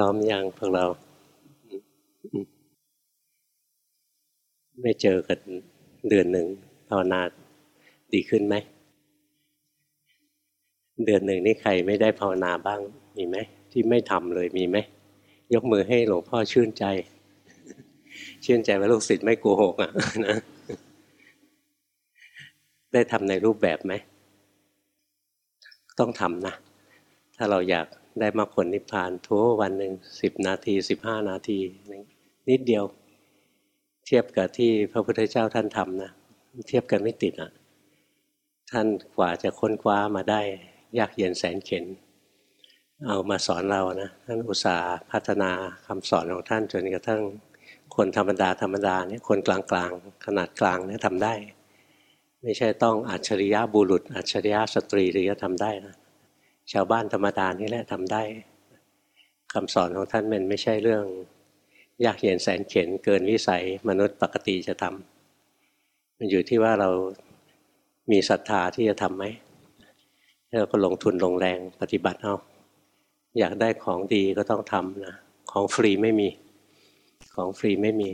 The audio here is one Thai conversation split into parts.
ร้อมยังพวกเรา ไม่เจอกันเดือนหนึ่งภาวนาดีขึ้นไหม เดือนหนึ่งนี่ใครไม่ได้ภาวนาบ้างมีไหม ที่ไม่ทำเลยมีไหม ยกมือให้หลวงพ่อชื่นใจ ชื่นใจว่าลูกศิษย์ไม่โกหกอะนะได้ทำในรูปแบบไหม ต้องทำนะ ถ้าเราอยาก ได้มาผลนิพพานทุกวันหนึ่งสิบนาทีสิบห้านาทีนิดเดียว เทียบกับที่พระพุทธเจ้าท่านทำนะเทียบกันไม่ติดอะ ท่านกว่าจะค้นคว้ามาได้ ยากเย็นแสนเข็น เอามาสอนเรานะท่านอุตสาห์พัฒนาคำสอนของท่านจนกระทั่งคนธรรมดาธรรมดาเนี่ยคนกลางๆ ขนาดกลางเนี่ยทำได้ ไม่ใช่ต้องอัจฉริยะบุรุษ อัจฉริยะสตรีถึงจะทำได้นะ ชาวบ้านธรรมดานี่แหละทำได้คำสอนของท่านมันไม่ใช่เรื่อง ยากเย็นแสนเข็นเกินวิสัยมนุษย์ปกติจะทำมันอยู่ที่ว่าเรามีศรัทธาที่จะทำไหมเราก็ลงทุนลงแรงปฏิบัติเอาอยากได้ของดีก็ต้องทำนะของฟรีไม่มี ของฟรีไม่มี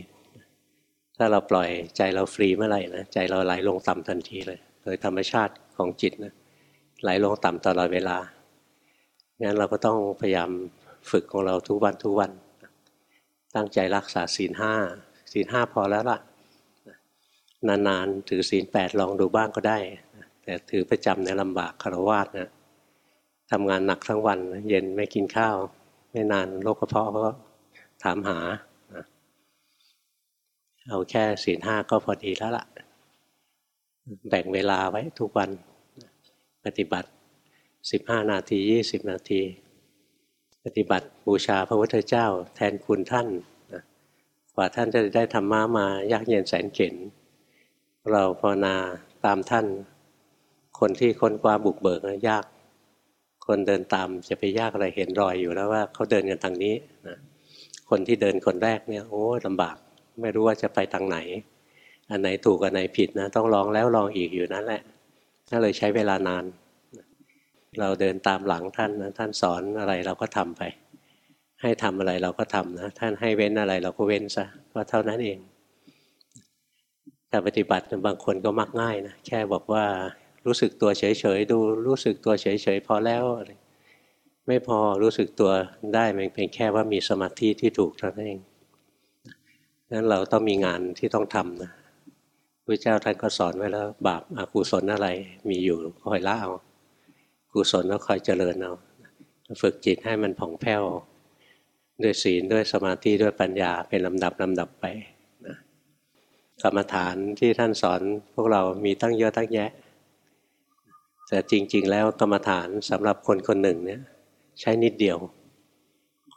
ถ้าเราปล่อยใจเราฟรีเมื่อไหร่นะใจเราไหลลงต่ำทันทีเลย โดยธรรมชาติของจิตนะไหลลงต่ำตลอดเวลา งั้นเราก็ต้องพยายามฝึกของเราทุกวันทุกวัน ตั้งใจรักษาศีลห้าศีลห้าพอแล้วล่ะ นานๆถือศีลแปดลองดูบ้างก็ได้ แต่ถือประจำในลำบากคารวาสนะทำงานหนักทั้งวันเย็นไม่กินข้าว ไม่นานโรคกระเพาะก็ถามหา เอาแค่ศีลห้าก็พอดีแล้วล่ะ แบ่งเวลาไว้ทุกวันปฏิบัติ สิบห้านาทียี่สิบนาที ปฏิบัติบูชาพระพุทธเจ้า แทนคุณท่านกว่าท่านจะได้ธรรมะมายากเย็นแสนเข็นเราภาวนาตามท่าน คนที่ค้นคว้าบุกเบิกยาก คนเดินตามจะไปยากอะไรเห็นรอยอยู่แล้วว่าเขาเดินกันทางนี้นะคนที่เดินคนแรกเนี่ยโอ้ลำบากไม่รู้ว่าจะไปทางไหน อันไหนถูกอันไหนผิดนะ ต้องลองแล้วลองอีกอยู่นั่นแหละก็เลยใช้เวลานาน เราเดินตามหลังท่านนะท่านสอนอะไรเราก็ทำไป ให้ทำอะไรเราก็ทำนะ ท่านให้เว้นอะไรเราก็เว้นซะก็เท่านั้นเองการปฏิบัติบางคนก็มักง่ายนะแค่บอกว่ารู้สึกตัวเฉยๆดู รู้สึกตัวเฉยๆพอแล้วไม่พอรู้สึกตัวได้มันเป็นแค่ว่ามีสมาธิที่ถูกเท่านั้นเองนั้นเราต้องมีงานที่ต้องทำนะพระเจ้าท่านก็สอนไว้แล้ว บาปอากุศลอะไร มีอยู่คอยละเอา กุศลก็คอยเจริญเอาฝึกจิตให้มันผ่องแผ้วด้วยศีลด้วยสมาธิด้วยปัญญาเป็นลำดับลำดับไปนะกรรมฐานที่ท่านสอนพวกเรามีตั้งเยอะตั้งแยะ แต่จริง ๆ แล้วกรรมฐานสำหรับคนคนหนึ่งเนี่ยใช้นิดเดียว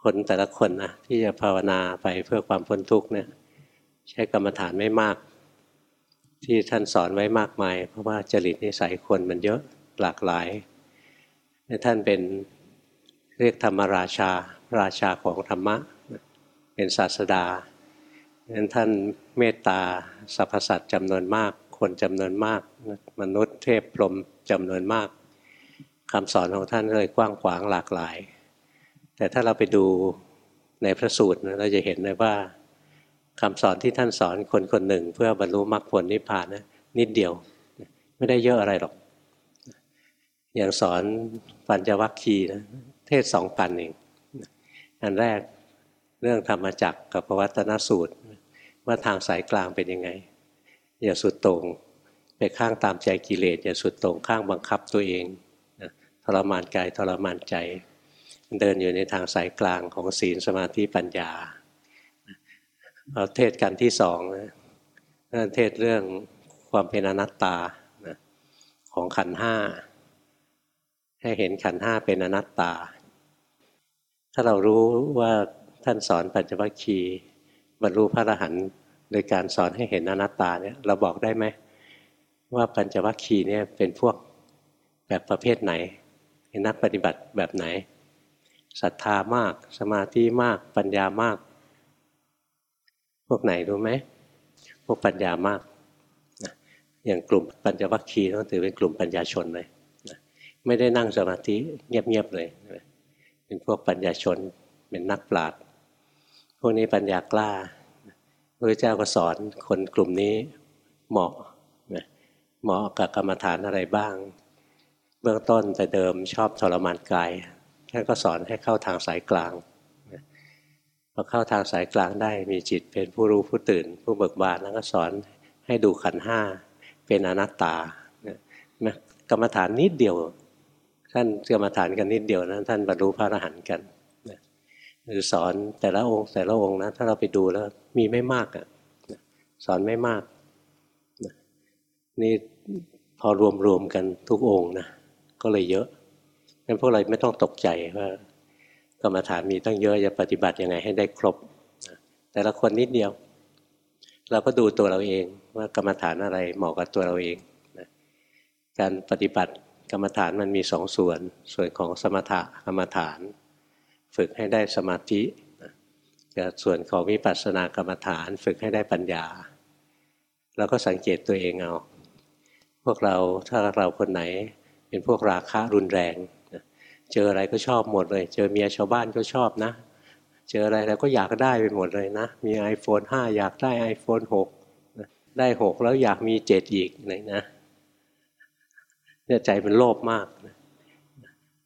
คนแต่ละคนนะที่จะภาวนาไปเพื่อความพ้นทุกข์เนี่ยใช้กรรมฐานไม่มาก ที่ท่านสอนไว้มากมาย เพราะว่าจริตนิสัยคนมันเยอะหลากหลาย ท่านเป็นเรียกธรรมราชา ราชาของธรรมะ เป็นศาสดานั้นท่านเมตตาสรรพสัตว์จำนวนมาก คนจำนวนมาก มนุษย์เทพพรหมจำนวนมากคำสอนของท่านเลยกว้างขวางหลากหลาย แต่ถ้าเราไปดูในพระสูตรเราจะเห็นเลยว่าคำสอนที่ท่านสอนคนคนหนึ่ง เพื่อบรรลุมรรคผลนิพพานนะนิดเดียว ไม่ได้เยอะอะไรหรอก อย่างสอนปัญจวัคคีย์นะเทศสองปันเองอันแรกเรื่องธรรมจักกับปวัตนสูตร ว่าทางสายกลางเป็นยังไง อย่าสุดต่งไปข้างตามใจกิเลสอย่าสุดต่งข้างบังคับตัวเองทรมานกายทรมานใจ เดินอยู่ในทางสายกลางของศีลสมาธิปัญญาเราเทศกันที่สองนะเทศเรื่องความเป็นอนัตตาของขันห้า ให้เห็นขันห้าเป็นอนัตตา ถ้าเรารู้ว่าท่านสอนปัญจวัคคีย์บรรลุพระอรหันต์โดยการสอนให้เห็นอนัตตาเนี่ยเราบอกได้ไหมว่าปัญจวัคคีย์เนี่ยเป็นพวกแบบประเภทไหนเป็นนักปฏิบัติแบบไหนศรัทธามาก สมาธิมากปัญญามาก พวกไหนรู้ไหมพวกปัญญามาก อย่างกลุ่มปัญจวัคคีย์ต้องถือเป็นกลุ่มปัญญาชนเลย ไม่ได้นั่งสมาธิเงียบๆเลยเป็นพวกปัญญาชนเป็นนักปราชญ์พวกนี้ปัญญากล้าพระเจ้าก็สอนคนกลุ่มนี้เหมาะเหมาะกับกรรมฐานอะไรบ้าง เบื้องต้นแต่เดิมชอบทรมานกายท่านก็สอนให้เข้าทางสายกลางพอเข้าทางสายกลางได้มีจิตเป็นผู้รู้ผู้ตื่น ผู้เบิกบานแล้วก็สอนให้ดูขันห้าเป็นอนัตตากรรมฐานนิดเดียว ท่านกรรมฐานกันนิดเดียวนะท่านบรรลุพระอรหันต์กันหรือสอนแต่ละองค์แต่ละองค์นะถ้าเราไปดูแล้วมีไม่มากอะสอนไม่มากนี่พอรวมๆกันทุกองค์นะก็เลยเยอะงั้นพวกเราไม่ต้องตกใจว่ากรรมฐานมีตั้งเยอะจะปฏิบัติยังไงให้ได้ครบ แต่ละคนนิดเดียว เราก็ดูตัวเราเองว่ากรรมฐานอะไรเหมาะกับตัวเราเอง การปฏิบัติ กรรมฐานมันมีสองส่วน ส่วนของสมถะกรรมฐาน ฝึกให้ได้สมาธิกับส่วนของวิปัสสนากรรมฐาน ฝึกให้ได้ปัญญาเราก็สังเกตตัวเองเอาพวกเราถ้าเราคนไหนเป็นพวกราคะรุนแรง เจออะไรก็ชอบหมดเลย เจอเมียชาวบ้านก็ชอบนะ เจออะไรแล้วก็อยากได้ไปหมดเลยนะ มี iPhone 5 อยากได้ iPhone 6 ได้ 6 แล้วอยากมี 7 อีกไหนนะ เนี่ยใจมันโลภมาก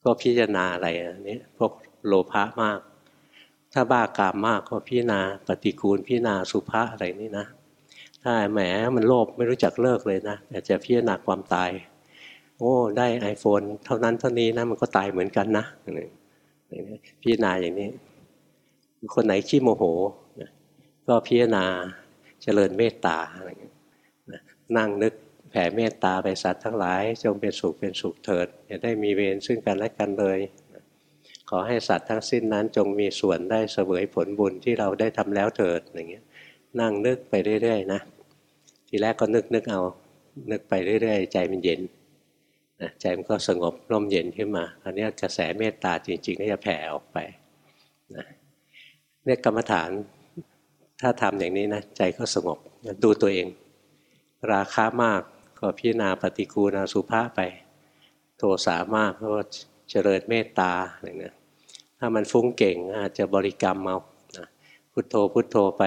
ก็พิจารณาอะไรอันนี้พวกโลภะมาก ถ้าบ้ากามมากก็พิจารณาปฏิกูลพิจารณาสุภาอะไรนี่นะ ถ้าแหมมันโลภไม่รู้จักเลิกเลยนะแต่จะพิจารณาความตาย โอ้ได้ iPhone เท่านั้นเท่านี้นะมันก็ตายเหมือนกันนะพิจารณาอย่างนี้ คนไหนขี้โมโห ก็พิจารณาเจริญเมตตาอะไรเงี้นั่งนึก แผ่เมตตาไปสัตว์ทั้งหลาย จงเป็นสุขเป็นสุขเถิดอย่าได้มีเวรซึ่งกันและกันเลย ขอให้สัตว์ทั้งสิ้นนั้นจงมีส่วนได้เสวยผลบุญที่เราได้ทำแล้วเถิดอย่างเงี้ยนั่งนึกไปเรื่อยๆนะทีแรกก็นึกนึกเอานึกไปเรื่อยๆ ใจมันเย็นนะใจมันก็สงบร่มเย็นขึ้นมาอันนี้กระแสเมตตาจริงๆ ก็จะแผ่ออกไปนะเนี่ยกรรมฐานถ้าทำอย่างนี้นะใจก็สงบดูตัวเอง ราคามาก ก็พิจารณาปฏิกูณาสุภาไป โทสามากก็เจริญเมตตาอะไรเงี้ยถ้ามันฟุ้งเก่งอาจจะบริกรรมเอาพุทโธพุทโธไป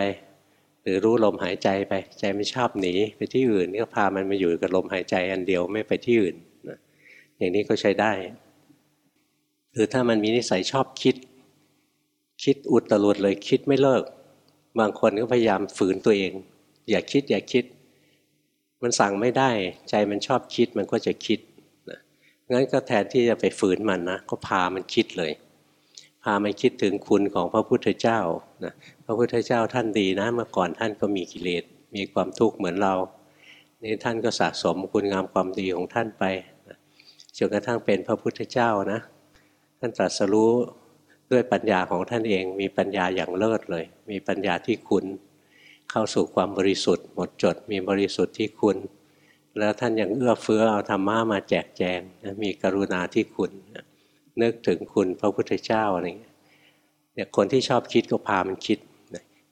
หรือรู้ลมหายใจไป ใจไม่ชอบหนีไปที่อื่นก็พามันมาอยู่กับลมหายใจอันเดียวไม่ไปที่อื่นนะอย่างนี้ก็ใช้ได้ หรือถ้ามันมีนิสัยชอบคิด คิดอุดตลุดเลยคิดไม่เลิก บางคนก็พยายามฝืนตัวเอง อย่าคิดอย่าคิด มันสั่งไม่ได้ ใจมันชอบคิดมันก็จะคิดนะงั้นก็แทนที่จะไปฝืนมันนะก็พามันคิดเลย พามันคิดถึงคุณของพระพุทธเจ้านะพระพุทธเจ้าท่านดีนะ เมื่อก่อนท่านก็มีกิเลสมีความทุกข์เหมือนเรานี่ท่านก็สะสมคุณงามความดีของท่านไปจนกระทั่งเป็นพระพุทธเจ้านะท่านตรัสรู้ด้วยปัญญาของท่านเอง มีปัญญาอย่างเลิศเลย มีปัญญาที่คุณ เข้าสู่ความบริสุทธิ์หมดจดมีบริสุทธิ์ที่คุณ แล้วท่านยังเอื้อเฟื้อเอาธรรมะมาแจกแจงมีกรุณาที่คุณ นึกถึงคุณพระพุทธเจ้าอะไรเงี้ยเนี่ยคนที่ชอบคิดก็พามันคิด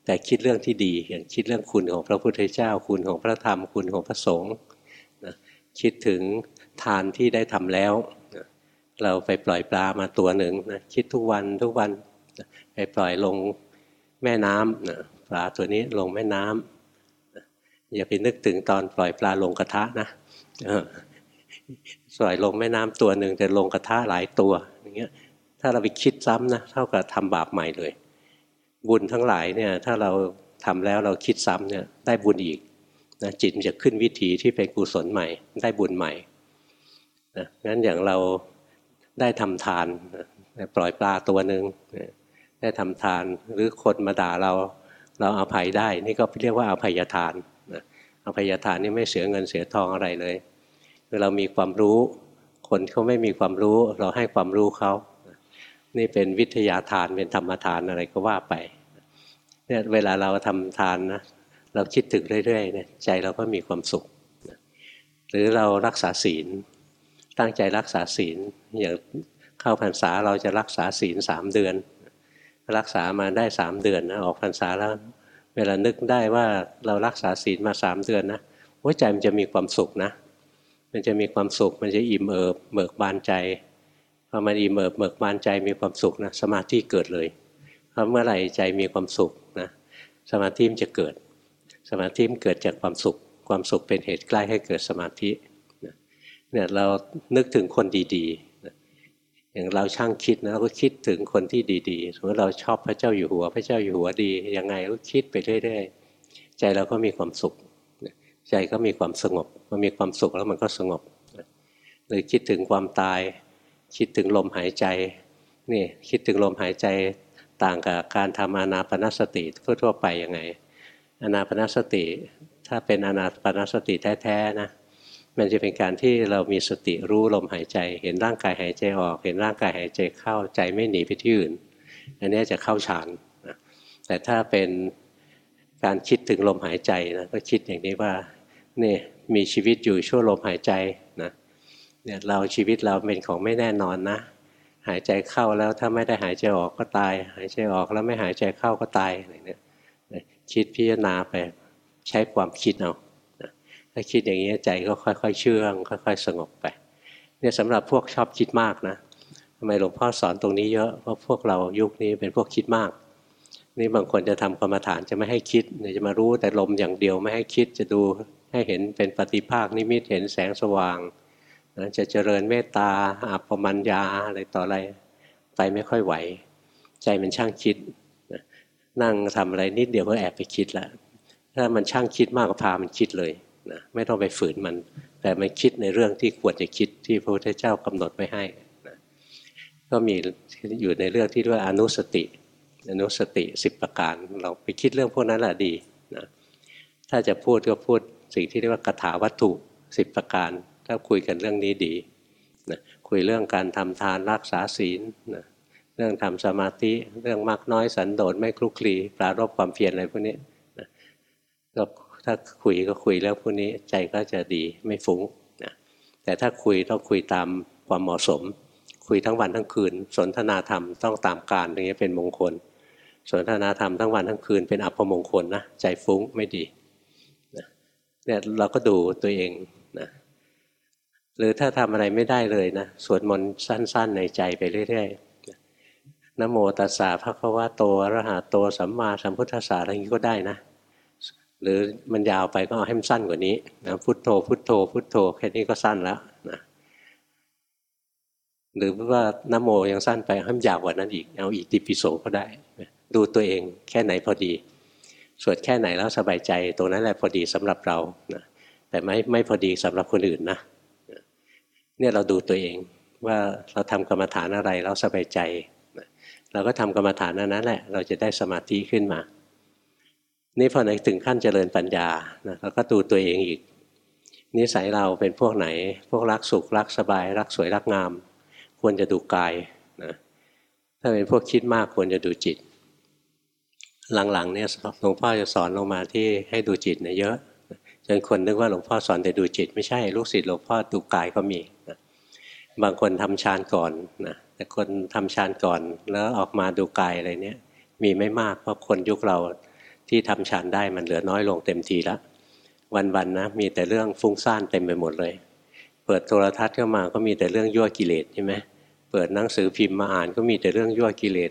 แต่คิดเรื่องที่ดีอย่างคิดเรื่องคุณของพระพุทธเจ้า คุณของพระธรรมคุณของพระสงฆ์คิดถึงทานที่ได้ทำแล้วเราไปปล่อยปลามาตัวหนึ่งนะคิดทุกวันทุกวันไปปล่อยลงแม่น้ำนะ ปลาตัวนี้ลงแม่น้ำอย่าไปนึกถึงตอนปล่อยปลาลงกระทะนะปล่อยลงแม่น้ำตัวหนึ่งแต่ลงกระทะหลายตัวอย่างเงี้ยถ้าเราไปคิดซ้ำนะเท่ากับทำบาปใหม่เลย บุญทั้งหลายเนี่ยถ้าเราทำแล้วเราคิดซ้ำเนี่ยได้บุญอีกนะจิตมันจะขึ้นวิถีที่เป็นกุศลใหม่ ได้บุญใหม่นะงั้นอย่างเราได้ทำทานปล่อยปลาตัวหนึ่งได้ทำทานหรือคนมาด่าเรา เราอาภัยได้ นี่ก็เรียกว่าอาภัยทานนะอาภัยทานนี่ไม่เสียเงินเสียทองอะไรเลยคือเรามีความรู้ คนเขาไม่มีความรู้ เราให้ความรู้เขา นี่เป็นวิทยาทานเป็นธรรมทานอะไรก็ว่าไปเนี่ยเวลาเราทำทานนะเราคิดถึงเรื่อยๆเนี่ยใจเราก็มีความสุข หรือเรารักษาศีล ตั้งใจรักษาศีลอย่างเข้าพรรษาเราจะรักษาศีลสามเดือน รักษามาได้สามเดือนนะออกพรรษาแล้ว เวลานึกได้ว่าเรารักษาศีลมาสามเดือนนะหัวใจมันจะมีความสุขนะ มันจะมีความสุขมันจะอิ่มเอิบเบิกบานใจพอมันอิ่มเอิบเบิกบานใจมีความสุขนะสมาธิเกิดเลยเพราะเมื่อไหร่ใจมีความสุขนะสมาธิมันจะเกิด สมาธิมันเกิดจากความสุข ความสุขเป็นเหตุใกล้ให้เกิดสมาธิเนี่ยเรานึกถึงคนดีๆ อย่างเราช่างคิดนะเราก็คิดถึงคนที่ดีๆสมมติเราชอบพระเจ้าอยู่หัว พระเจ้าอยู่หัวดียังไงก็คิดไปเรื่อยๆใจเราก็มีความสุข ใจก็มีความสงบมันมีความสุขแล้วมันก็สงบหรือคิดถึงความตาย คิดถึงลมหายใจนี่คิดถึงลมหายใจต่างกับการทำอนาปนสติทั่วๆไปยังไงอนาปนสติ ถ้าเป็นอนาปนสติแท้ๆนะ มันจะเป็นการที่เรามีสติรู้ลมหายใจ เห็นร่างกายหายใจออก เห็นร่างกายหายใจเข้าใจไม่หนีไปที่อื่น อันนี้จะเข้าฌานนะแต่ถ้าเป็นการคิดถึงลมหายใจนะก็คิดอย่างนี้ว่านี่มีชีวิตอยู่ชั่วลมหายใจนะเนี่ยเราชีวิตเราเป็นของไม่แน่นอนนะ หายใจเข้าแล้วถ้าไม่ได้หายใจออกก็ตาย หายใจออกแล้วไม่หายใจเข้าก็ตายอะไรเนี่ยคิดพิจารณาไปใช้ความคิดเอา ถ้าคิดอย่างนี้ใจก็ค่อย ๆ เชื่อง ค่อย ๆ สงบไปเนี่ยสำหรับพวกชอบคิดมากนะทำไมหลวงพ่อสอนตรงนี้เยอะเพราะพวกเรายุคนี้เป็นพวกคิดมาก นี่บางคนจะทำกรรมฐานจะไม่ให้คิดจะมารู้แต่ลมอย่างเดียวไม่ให้คิดจะดูให้เห็นเป็นปฏิภาคนิมิตเห็นแสงสว่างจะเจริญเมตตาอัปปมัญญาอะไรต่ออะไรไปไม่ค่อยไหว ใจมันช่างคิดนั่งทำอะไรนิดเดียวก็แอบไปคิดล้วถ้ามันช่างคิดมากก็พามันคิดเลย นะไม่ต้องไปฝืนมัน แต่มันคิดในเรื่องที่ควรจะคิดที่พระพุทธเจ้ากำหนดไว้ให้นะก็มีอยู่ในเรื่องที่เรียกว่าอนุสติอนุสติสิบประการ เราไปคิดเรื่องพวกนั้นแหละดีนะถ้าจะพูดก็พูดสิ่งที่เรียกว่ากถาวัตถุสิบประการ ถ้าคุยกันเรื่องนี้ดีนะคุยเรื่องการทำทานรักษาศีลนะเรื่องทำสมาธิเรื่องมากน้อยสันโดษไม่คลุกคลีปรารบความเพียรอะไรพวกนี้นะก็ ถ้าคุยก็คุยเรื่องพวกนี้ใจก็จะดีไม่ฟุ้งนะแต่ถ้าคุยต้องคุยตามความเหมาะสม คุยทั้งวันทั้งคืน สนทนาธรรมต้องตามการอย่างนี้เป็นมงคล สนทนาธรรมทั้งวันทั้งคืนเป็นอัปมงคลนะใจฟุ้งไม่ดีเนี่ยเราก็ดูตัวเองนะหรือถ้าทำอะไรไม่ได้เลยนะสวดมนต์สั้น ๆ ในใจไปเรื่อยๆนโมตัสสะพระควะโตอรหะโตสัมมาสัมพุทธัสสะอะไรอย่างนี้ก็ได้นะ หรือมันยาวไปก็เอาให้มันสั้นกว่านี้นะพุทโธ พุทโธ พุทโธแค่นี้ก็สั้นแล้วนะหรือว่านโมยังสั้นไปให้มันยาวกว่านั้นอีก เอาอีกติปิโสก็ได้ ดูตัวเองแค่ไหนพอดี สวดแค่ไหนแล้วสบายใจ ตรงนั้นแหละพอดีสำหรับเรานะแต่ไม่ไม่พอดีสำหรับคนอื่นนะเนี่ยเราดูตัวเองว่าเราทำกรรมฐานอะไรเราสบายใจ เราก็ทำกรรมฐานนั้นแหละ เราจะได้สมาธิขึ้นมา นี่พอในถึงขั้นเจริญปัญญาเราก็ดูตัวเองอีก นิสัยเราเป็นพวกไหน พวกรักสุขรักสบาย รักสวยรักงาม ควรจะดูกายนะถ้าเป็นพวกคิดมากควรจะดูจิต หลังๆเนี่ยหลวงพ่อจะสอนลงมาที่ให้ดูจิตเนี่ยเยอะจนคนนึกว่าหลวงพ่อสอนแต่ดูจิต ไม่ใช่ลูกศิษย์หลวงพ่อดูกายก็มีนะบางคนทำฌานก่อนนะแต่คนทำฌานก่อนแล้วออกมาดูกายอะไรเนี้ยมีไม่มากเพราะคนยุคเรา ที่ทำฌานได้มันเหลือน้อยลงเต็มทีแล้ววันๆนะมีแต่เรื่องฟุ้งซ่านเต็มไปหมดเลย เปิดโทรทัศน์เข้ามาก็มีแต่เรื่องยั่วกิเลสใช่ไหมเปิดหนังสือพิมพ์มาอ่านก็มีแต่เรื่องยั่วกิเลส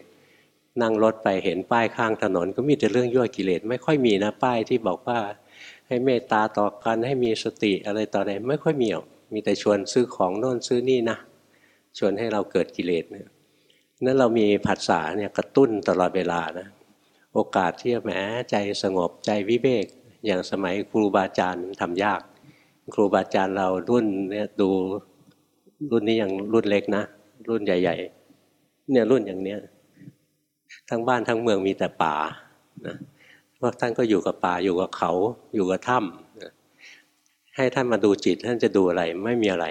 นั่งรถไปเห็นป้ายข้างถนน ก็มีแต่เรื่องยั่วกิเลสไม่ค่อยมีนะป้ายที่บอกว่าให้เมตตาต่อกันให้มีสติอะไรต่ออะไรไม่ค่อยมีหรอกมีแต่ชวนซื้อของโน่นซื้อนี่นะชวนให้เราเกิดกิเลสเนี่ยนั้นเรามีผัสสะเนี่ยกระตุ้นตลอดเวลานะ โอกาสที่แหมใจสงบใจวิเวก อย่างสมัยครูบาอาจารย์ทำยาก ครูบาอาจารย์เรารุ่นเนี่ยดูรุ่นนี้ยังรุ่นเล็กนะ รุ่นใหญ่ ๆ เนี่ยรุ่นอย่างเนี้ยทั้งบ้านทั้งเมืองมีแต่ป่านะพวกท่านก็อยู่กับป่าอยู่กับเขา อยู่กับถ้ำให้ท่านมาดูจิต ท่านจะดูอะไรไม่มีอะไร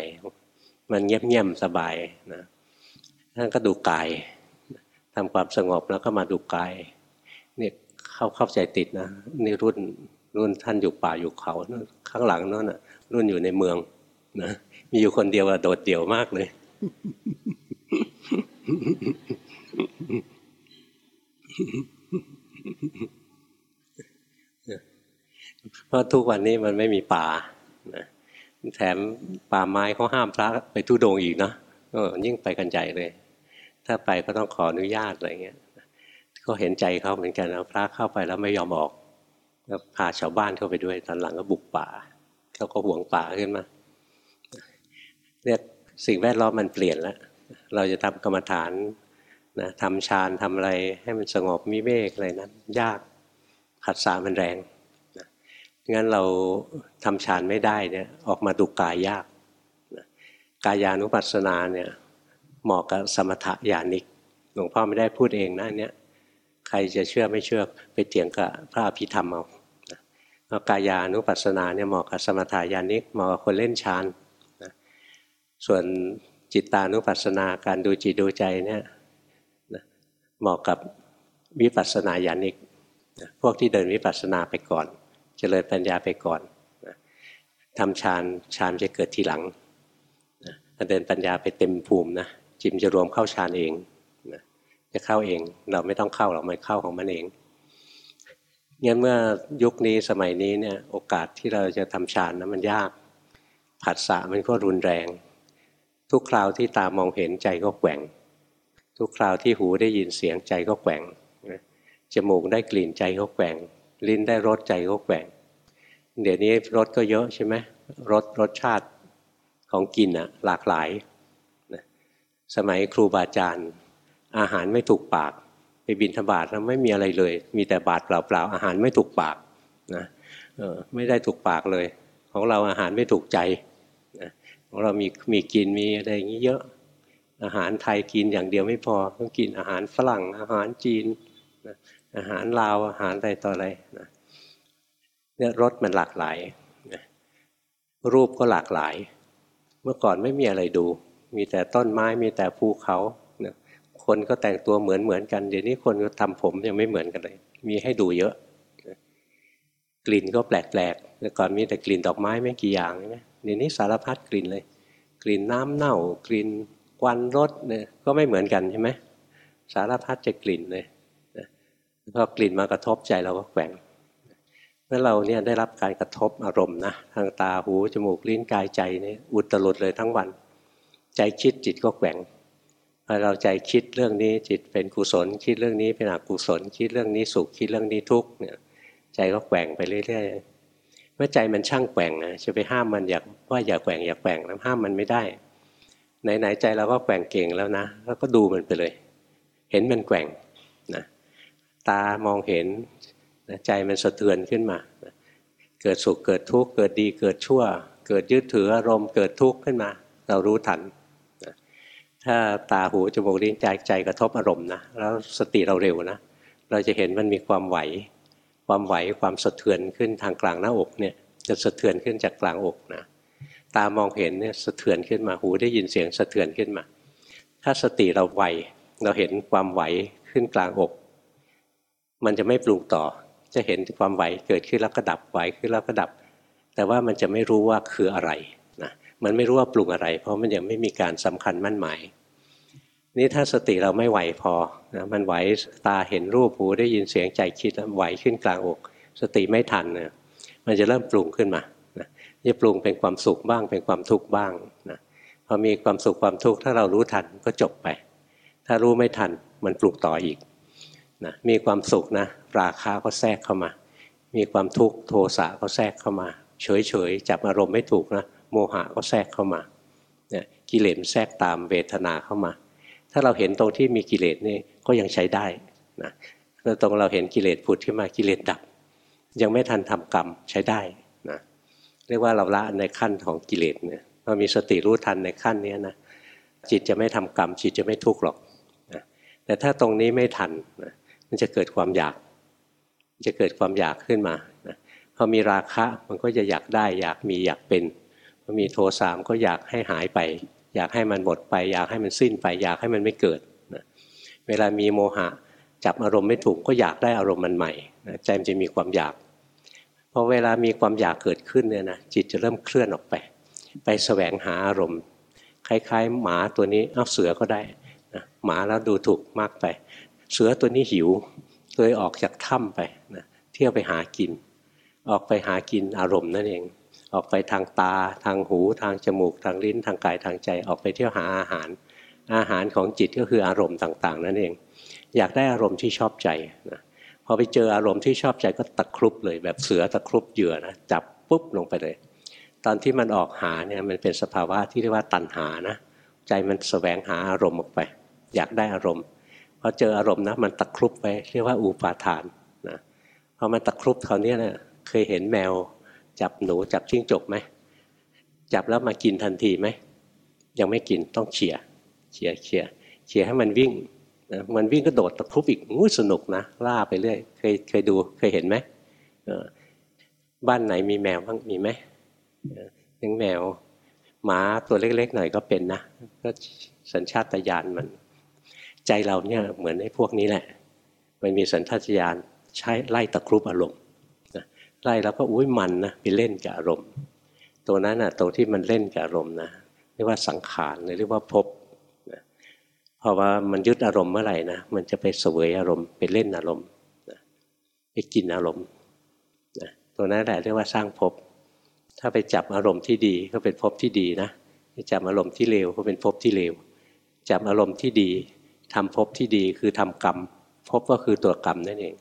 มันเงียบๆสบายนะท่านก็ดูกายทำความสงบแล้วก็มาดูกาย เข้าเข้าใจติดนะนี่รุ่นรุ่นท่านอยู่ป่าอยู่เขาข้างหลังนั่นน่ะ รุ่นอยู่ในเมืองนะมีอยู่คนเดียวโดดเดี่ยวมากเลยเพราะทุกวันนี้มันไม่มีป่าแถมป่าไม้เขาห้ามพระไปทุดงอีกนะยิ่งไปกันใหญ่เลย ถ้าไปก็ต้องขออนุญาตอะไรเงี้ย ก็เห็นใจเขาเหมือนกันนะพระเข้าไปแล้วไม่ยอมออกแล้วพาชาวบ้านเข้าไปด้วยตอนหลังก็บุกป่าเขาก็ห่วงป่าขึ้นมาเนี่ยสิ่งแวดล้อมมันเปลี่ยนแล้วเราจะทำกรรมฐานนะทำฌานทำอะไรให้มันสงบมีเมฆอะไรนะั้น ยากขัดสามันแรงนะงั้นเราทำฌานไม่ได้เนี่ยออกมาดูกายยากนะกายานุปัสสนาเนี่ยเหมาะกับสมถะญาณิกหลวงพ่อไม่ได้พูดเองนะเนี่ย ใครจะเชื่อไม่เชื่อไปเถียงกับพระอภิธรรมเอาเพรากายานุปัสสนาเนี่ยเหมาะกับสมถะญาณิกเหมาะกับคนเล่นฌานนะส่วนจิตตานุปัสสนาการดูจิตดูใจเนี่ยเหมาะกับวิปัสสนาญาณิกพวกที่เดินวิปัสสนาไปก่อนเจริญปัญญาไปก่อนทำฌานฌานจะเกิดทีหลังเดินปัญญาไปเต็มภูมินะจิมจะรวมเข้าฌานเอง จะเข้าเอง เราไม่ต้องเข้าหรอกมันเข้าของมันเองงั้นเมื่อยุคนี้สมัยนี้เนี่ยโอกาสที่เราจะทำฌานนะมันยากผัสสะมันก็รุนแรง ทุกคราวที่ตามองเห็นใจก็แกว่ง ทุกคราวที่หูได้ยินเสียงใจก็แกว่งจมูกได้กลิ่นใจก็แกว่ง ลิ้นได้รสใจก็แกว่ง เดี๋ยวนี้รสก็เยอะใช่ไหมรสรสชาติของกินอะหลากหลายสมัยครูบาอาจารย์ อาหารไม่ถูกปาก ไปบินธบาตแล้วไม่มีอะไรเลย มีแต่บาดเปล่าๆอาหารไม่ถูกปากนะไม่ได้ถูกปากเลย ของเราอาหารไม่ถูกใจนะของเรามีมีกินมีอะไรอย่างนี้เยอะ อาหารไทยกินอย่างเดียวไม่พอต้องกินอาหารฝรั่ง อาหารจีนอาหารลาวอาหารอะไรต่ออะไรนะเนี่ยรสมันหลากหลายนะรูปก็หลากหลาย เมื่อก่อนไม่มีอะไรดู มีแต่ต้นไม้มีแต่ภูเขา คนก็แต่งตัวเหมือนเหมือนกัน เดี๋ยวนี้คนก็ทำผมยังไม่เหมือนกันเลย มีให้ดูเยอะ กลิ่นก็แปลกๆแต่ก่อนมีแต่กลิ่นดอกไม้ไม่กี่อย่างใช่ไหมเดี๋ยวนี้สารพัดกลิ่นเลย กลิ่นน้ำเน่า กลิ่นควันรถเนี่ยก็ไม่เหมือนกันใช่ไหมสารพัดจะกลิ่นเลยพอกลิ่นมากระทบใจเราก็แกว่งเมื่อเราเนี่ยได้รับการกระทบอารมณ์นะทางตาหูจมูกลิ้นกายใจนี่อุตลุดเลยทั้งวัน ใจคิดจิตก็แกว่ง พอเราใจคิดเรื่องนี้จิตเป็นกุศล คิดเรื่องนี้เป็นอกุศล คิดเรื่องนี้สุขคิดเรื่องนี้ทุกข์เนี่ยใจก็แกว่งไปเรื่อยๆเมื่อใจมันช่างแกว่งนะจะไปห้ามมันอยากว่าอย่าแกว่งอย่าแกว่งนะห้ามมันไม่ได้ ไหนๆใจเราก็แกว่งเก่งแล้วนะ แล้วก็ดูมันไปเลย เห็นมันแกว่งนะตามองเห็นใจมันสะเทือนขึ้นมา เกิดสุขเกิดทุกข์เกิดดีเกิดชั่ว เกิดยึดถืออารมณ์เกิดทุกข์ขึ้นมา เรารู้ทัน ถ้าตาหูจมูกลิ้นใจใจกระทบอารมณ์นะแล้วสติเราเร็วนะเราจะเห็นมันมีความไหว ความไหวความสะเทือนขึ้นทางกลางหน้าอกเนี่ยจะสะเทือนขึ้นจากกลางอกนะตามองเห็นเนี่ยสะเทือนขึ้นมาหูได้ยินเสียงสะเทือนขึ้นมา ถ้าสติเราไวเราเห็นความไหวขึ้นกลางอก มันจะไม่ปรุงต่อ จะเห็นความไหวเกิดขึ้นแล้วก็ดับไหวขึ้นแล้วก็ดับ แต่ว่ามันจะไม่รู้ว่าคืออะไร มันไม่รู้ว่าปรุงอะไร เพราะมันยังไม่มีการสำคัญมั่นหมายนี่ถ้าสติเราไม่ไหวพอนะมันไหวตาเห็นรูปหูได้ยินเสียงใจคิดแล้วไหวขึ้นกลางอก สติไม่ทันนะมันจะเริ่มปรุงขึ้นมาจะปรุงเป็นความสุขบ้าง เป็นความทุกข์บ้างนะพอมีความสุขความทุกข์ถ้าเรารู้ทันก็จบไป ถ้ารู้ไม่ทันมันปลุกต่ออีกนะมีความสุขนะราคาก็แทรกเข้ามา มีความทุกข์โทสะก็แทรกเข้ามา เฉยเฉยจับอารมณ์ไม่ถูกนะ โมหะก็แทรกเข้ามาเนี่ยกิเลสแทรกตามเวทนาเข้ามา ถ้าเราเห็นตรงที่มีกิเลสนี่ก็ยังใช้ได้นะแล้วตรงเราเห็นกิเลสผุดขึ้นมากิเลสดับ ยังไม่ทันทำกรรมใช้ได้เรียกว่าเราละในขั้นของกิเลสเนี่ยเรามีสติรู้ทันในขั้นนี้นะจิตจะไม่ทำกรรมจิตจะไม่ทุกข์หรอกนะแต่ถ้าตรงนี้ไม่ทันนะมันจะเกิดความอยาก จะเกิดความอยากขึ้นมานะพอมีราคะมันก็จะอยากได้อยากมีอยากเป็น มีโทสามก็อยากให้หายไป อยากให้มันหมดไป อยากให้มันสิ้นไป อยากให้มันไม่เกิดนะเวลามีโมหะจับอารมณ์ไม่ถูกก็อยากได้อารมณ์มันใหม่นะใจมันจะมีความอยากพอเวลามีความอยากเกิดขึ้นเนี่ยนะจิตจะเริ่มเคลื่อนออกไป ไปแสวงหาอารมณ์ คล้ายๆ หมาตัวนี้เอาเสือก็ได้นะหมาแล้วดูถูกมากไป เสือตัวนี้หิวเลยออกจากถ้ำไปนะเที่ยวไปหากิน ออกไปหากินอารมณ์นั่นเอง ออกไปทางตา ทางหู ทางจมูก ทางลิ้น ทางกายทางใจ ออกไปเที่ยวหาอาหาร อาหารของจิตก็คืออารมณ์ต่างๆ นั่นเอง อยากได้อารมณ์ที่ชอบใจนะพอไปเจออารมณ์ที่ชอบใจก็ตะครุบเลยแบบเสือตะครุบเหยื่อนะจับปุ๊บลงไปเลย ตอนที่มันออกหาเนี่ยมันเป็นสภาวะที่เรียกว่าตัณหานะใจมันสแสวงหาอารมณ์ออกไป อยากได้อารมณ์พอเจออารมณ์นะมันตะครุบไปเรียกว่าอุปาทานนะพอมันตะครุบคราวนี้เนี่ยเคยเห็นแมว จับหนูจับจิ้งจกไหมจับแล้วมากินทันทีไหมยังไม่กินต้องเขี่ยเขี่ยเขี่ยเขี่ยให้มันวิ่งนะมันวิ่งก็โดดตะครุบอีกงูสนุกนะล่าไปเรื่อยเคยเคยดูเคยเห็นไหมบ้านไหนมีแมวบ้างมีไหมยังแมวหมาตัวเล็กๆหน่อยก็เป็นนะก็สัญชาตญาณมัน ใจเราเนี่ยเหมือนไอ้พวกนี้แหละ มันมีสัญชาตญาณใช้ไล่ตะครุบอารมณ์ ไล่แล้วก็อุ้ยมันนะไปเล่นกับอารมณ์ ตัวนั้นอนะตัวที่มันเล่นกับอารมณ์นะเรียกว่าสังขารหรือเรียกว่าภพนะเพราะว่ามันยึดอารมณ์เมื่อไหร่นะมันจะไปเสวยอารมณ์ไปเล่นอารมณ์นะไปกินอารมณ์นะตัวนั้นแหละเรียกว่าสร้างภพถ้าไปจับอารมณ์ที่ดีก็เป็นภพที่ดีนะไปจับอารมณ์ที่เลวก็เป็นภพที่เลวจับอารมณ์ที่ดีทำภพที่ดีคือทำกรรมภพก็คือตัวกรรมนั่นเอง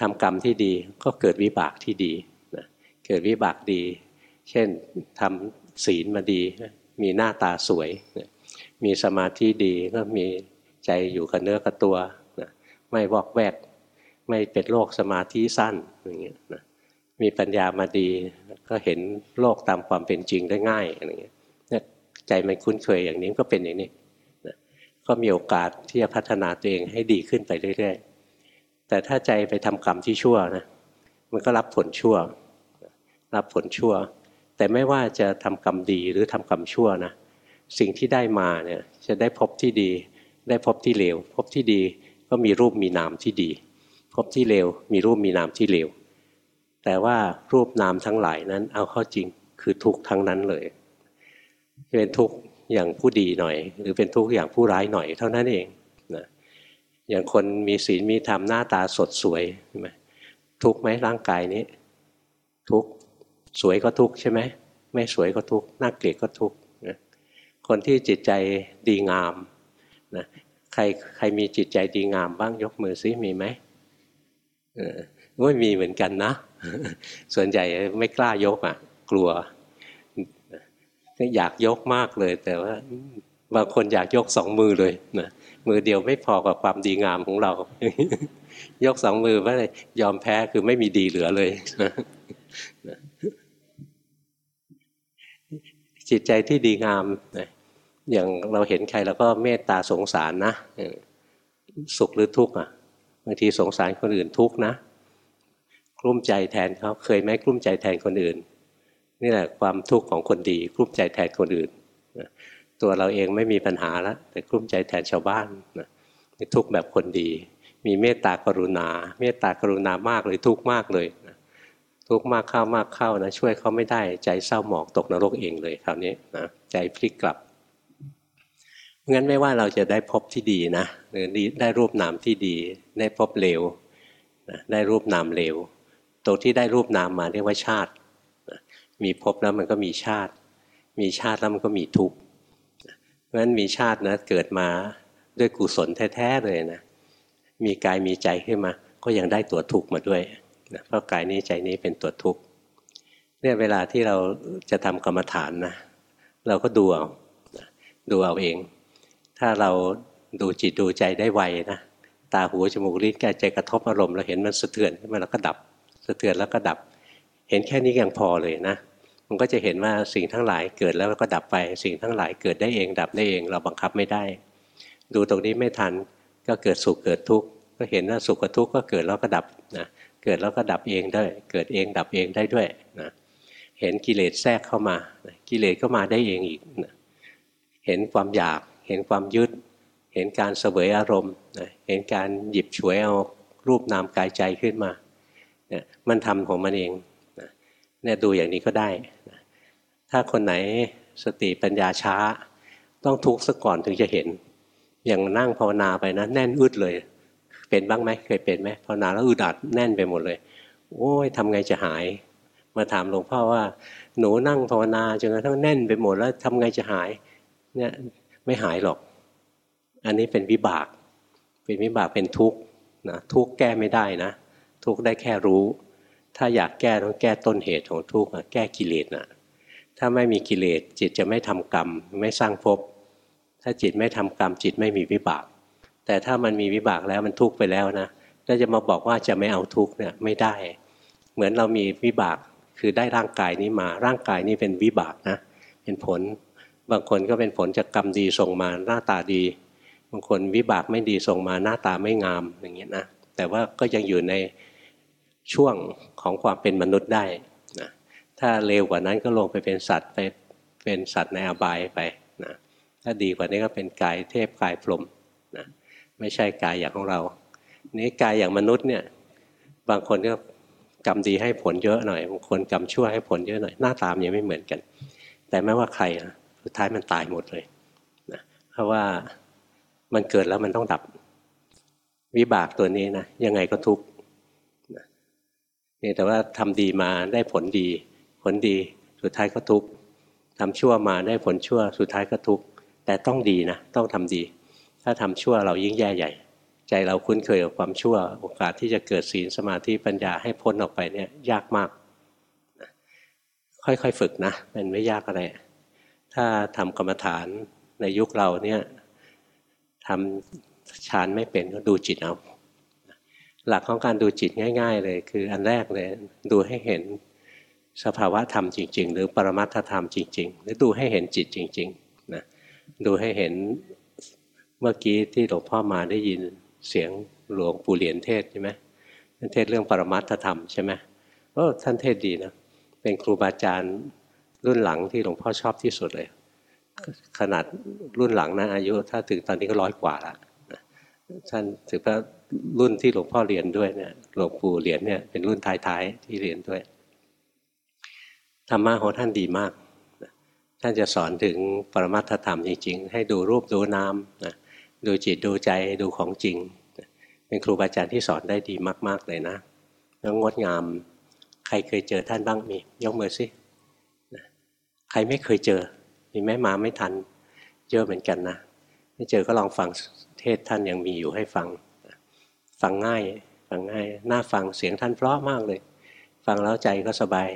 ทำกรรมที่ดีก็เกิดวิบากที่ดีนะเกิดวิบากดี เช่นทำศีลมาดี มีหน้าตาสวยมีสมาธิดีก็มีใจอยู่กับเนื้อกับตัวนะไม่วอกแวก ไม่เป็นโรคสมาธิสั้นอย่างเงี้ยนะมีปัญญามาดี ก็เห็นโลกตามความเป็นจริงได้ง่ายอะไรเงี้ยใจมันคุ้นเคยอย่างนี้ก็เป็นอย่างนี้นะก็มีโอกาสที่จะพัฒนาตัวเองให้ดีขึ้นไปเรื่อยๆ แต่ถ้าใจไปทำกรรมที่ชั่วนะมันก็รับผลชั่ว รับผลชั่ว แต่ไม่ว่าจะทำกรรมดีหรือทำกรรมชั่วนะสิ่งที่ได้มาเนี่ยจะได้พบที่ดี ได้พบที่เลวพบที่ดีก็มีรูปมีนามที่ดี พบที่เลวมีรูปมีนามที่เลวแต่ว่ารูปนามทั้งหลายนั้น เอาเข้าจริงคือทุกทั้งนั้นเลยเป็นทุกอย่างผู้ดีหน่อย หรือเป็นทุกอย่างผู้ร้ายหน่อยเท่านั้นเอง อย่างคนมีศีลมีธรรมหน้าตาสดสวยใช่ไหมทุกไหมร่างกายนี้ ทุกสวยก็ทุกใช่ไหมไม่สวยก็ทุกน่าเกลียดก็ทุกนะคนที่จิตใจดีงามนะใครใครมีจิตใจดีงามบ้างยกมือซิมีไหมเออไม่มีเหมือนกันนะ ส่วนใหญ่ไม่กล้ายกอะ กลัวอยากยกมากเลย แต่ว่าบางคนอยากยกสองมือเลยนะ มือเดียวไม่พอกับความดีงามของเรา ยกสองมือว่ายอมแพ้คือไม่มีดีเหลือเลยจิตใจที่ดีงามอย่างเราเห็นใครเราก็เมตตาสงสารนะสุขหรือทุกข์อะบางทีสงสารคนอื่นทุกข์นะกลุ้มใจแทนเขาเคยไหมกลุ้มใจแทนคนอื่น นี่แหละความทุกข์ของคนดีกลุ้มใจแทนคนอื่น ตัวเราเองไม่มีปัญหาแล้วแต่กลุ้มใจแทนชาวบ้านนะทุกแบบคนดี มีเมตตากรุณา เมตตากรุณามากเลยทุกมากเลยทุกมากเข้ามากเข้านะช่วยเขาไม่ได้ใจเศร้าหมองตกนรกเองเลยคราวนี้นะใจพลิกกลับงั้นไม่ว่าเราจะได้พบที่ดีนะหรือได้รูปนามที่ดีได้พบเลวนะได้รูปนามเลวตรงที่ได้รูปนามมาเรียกว่าชาตินะมีพบแล้วมันก็มีชาติ มีชาติแล้วมันก็มีทุกข์ เพราะฉะนั้นมีชาตินะเกิดมาด้วยกุศลแท้ๆเลยนะมีกายมีใจขึ้นมา ก็ยังได้ตัวทุกข์มาด้วยนะเพราะกายนี้ใจนี้เป็นตัวทุกข์เนี่ยเวลาที่เราจะทำกรรมฐานนะเราก็ดูเอาดูเอาเอง ถ้าเราดูจิตดูใจได้ไวนะตาหูจมูกลิ้นกายใจกระทบอารมณ์เราเห็นมันสะเทือนขึ้นมาแล้วก็ดับ สะเทือนแล้วก็ดับ เห็นแค่นี้ยังพอเลยนะ มันก็จะเห็นว่าสิ่งทั้งหลายเกิดแล้วก็ดับไป สิ่งทั้งหลายเกิดได้เอง ดับได้เอง เราบังคับไม่ได้ ดูตรงนี้ไม่ทันก็เกิดสุขเกิดทุกข์ก็เห็นว่าสุขกับทุกข์ก็เกิดแล้วก็ดับนะเกิดแล้วก็ดับเองได้ เกิดเองดับเองได้ด้วยนะเห็นกิเลสแทรกเข้ามา กิเลสก็มาได้เองอีกนะเห็นความอยากเห็นความยึดเห็นการเสวยอารมณ์เห็นการหยิบฉวยเอารูปนามกายใจขึ้นมาเนี่ยมันทำของมันเอง เนี่ยดูอย่างนี้ก็ได้ ถ้าคนไหนสติปัญญาช้า ต้องทุกข์ซะก่อนถึงจะเห็น อย่างนั่งภาวนาไปนะแน่นอึดเลย เป็นบ้างไหมเคยเป็นไหมภาวนาแล้วอึดอัดแน่นไปหมดเลย โอ้ยทำไงจะหาย มาถามหลวงพ่อว่า หนูนั่งภาวนาจนกระทั่งแน่นไปหมดแล้วทำไงจะหายเนี่ยไม่หายหรอก อันนี้เป็นวิบาก เป็นวิบากเป็นทุกข์นะทุกข์แก้ไม่ได้นะ ทุกข์ได้แค่รู้ ถ้าอยากแก้ต้องแก้ต้นเหตุของทุกข์แก้กิเลสนะถ้าไม่มีกิเลสจิตจะไม่ทำกรรมไม่สร้างภพถ้าจิตไม่ทำกรรมจิตไม่มีวิบาก แต่ถ้ามันมีวิบากแล้วมันทุกข์ไปแล้วนะถ้าจะมาบอกว่าจะไม่เอาทุกข์เนี่ยไม่ได้ เหมือนเรามีวิบากคือได้ร่างกายนี้มาร่างกายนี้เป็นวิบากนะเป็นผล บางคนก็เป็นผลจากกรรมดีส่งมาหน้าตาดี บางคนวิบากไม่ดีส่งมาหน้าตาไม่งามอย่างเงี้ยนะแต่ว่าก็ยังอยู่ใน ช่วงของความเป็นมนุษย์ได้นะถ้าเลวกว่านั้นก็ลงไปเป็นสัตว์ไปเป็นสัตว์ในอบายไปนะถ้าดีกว่านี้ก็เป็นกายเทพกายพรหมนะไม่ใช่กายอย่างของเรานี้กายอย่างมนุษย์เนี่ยบางคนก็กรรมดีให้ผลเยอะหน่อยบางคนกรรมชั่วให้ผลเยอะหน่อยหน้าตามยังไม่เหมือนกัน แต่ไม่ว่าใครสุดท้ายมันตายหมดเลยนะเพราะว่ามันเกิดแล้วมันต้องดับ วิบากตัวนี้นะยังไงก็ทุกข์ นี่แต่ว่าทำดีมาได้ผลดี ผลดีสุดท้ายก็ทุกข์ทำชั่วมาได้ผลชั่วสุดท้ายก็ทุกข์แต่ต้องดีนะต้องทำดี ถ้าทำชั่วเรายิ่งแย่ใหญ่ ใจเราคุ้นเคยกับความชั่ว โอกาสที่จะเกิดศีลสมาธิปัญญาให้พ้นออกไปเนี่ยยากมาก ค่อยๆฝึกนะมันไม่ยากอะไร ถ้าทำกรรมฐานในยุคเราเนี่ยทำฌานไม่เป็นก็ดูจิตเอา หลักของการดูจิตง่าย ๆ เลย คืออันแรกเลยดูให้เห็นสภาวะธรรมจริง ๆ หรือปรมัตถธรรมจริง ๆ หรือดูให้เห็นจิตจริงๆนะดูให้เห็นเมื่อกี้ที่หลวงพ่อมาได้ยินเสียงหลวงปู่เหรียญเทศใช่ไหมท่านเทศเรื่องปรมัตถธรรมใช่ไหมโอ้ท่านเทศดีนะเป็นครูบาอาจารย์รุ่นหลังที่หลวงพ่อชอบที่สุดเลย ขนาดรุ่นหลังนะอายุถ้าถึงตอนนี้ก็ร้อยกว่าแล้ว ท่านถือว่ารุ่นที่หลวงพ่อเรียนด้วยเนี่ยหลวงปู่เรียนเนี่ยเป็นรุ่นท้ายๆที่เรียนด้วยธรรมะของท่านดีมากท่านจะสอนถึงปรมัตถธรรมจริงๆ ให้ดูรูปดูนามนะดูจิตดูใจดูของจริง เป็นครูบาอาจารย์ที่สอนได้ดีมาก ๆ เลยนะแล้วงดงาม ใครเคยเจอท่านบ้างมียกมือสิใครไม่เคยเจอมีแม่มาไม่ทันเจอเหมือนกันนะไม่เจอก็ลองฟัง ศท่านยังมีอยู่ให้ฟัง ฟังง่าย ฟังง่าย น่าฟังเสียงท่านเพราะมากเลย ฟังแล้วใจก็สบาย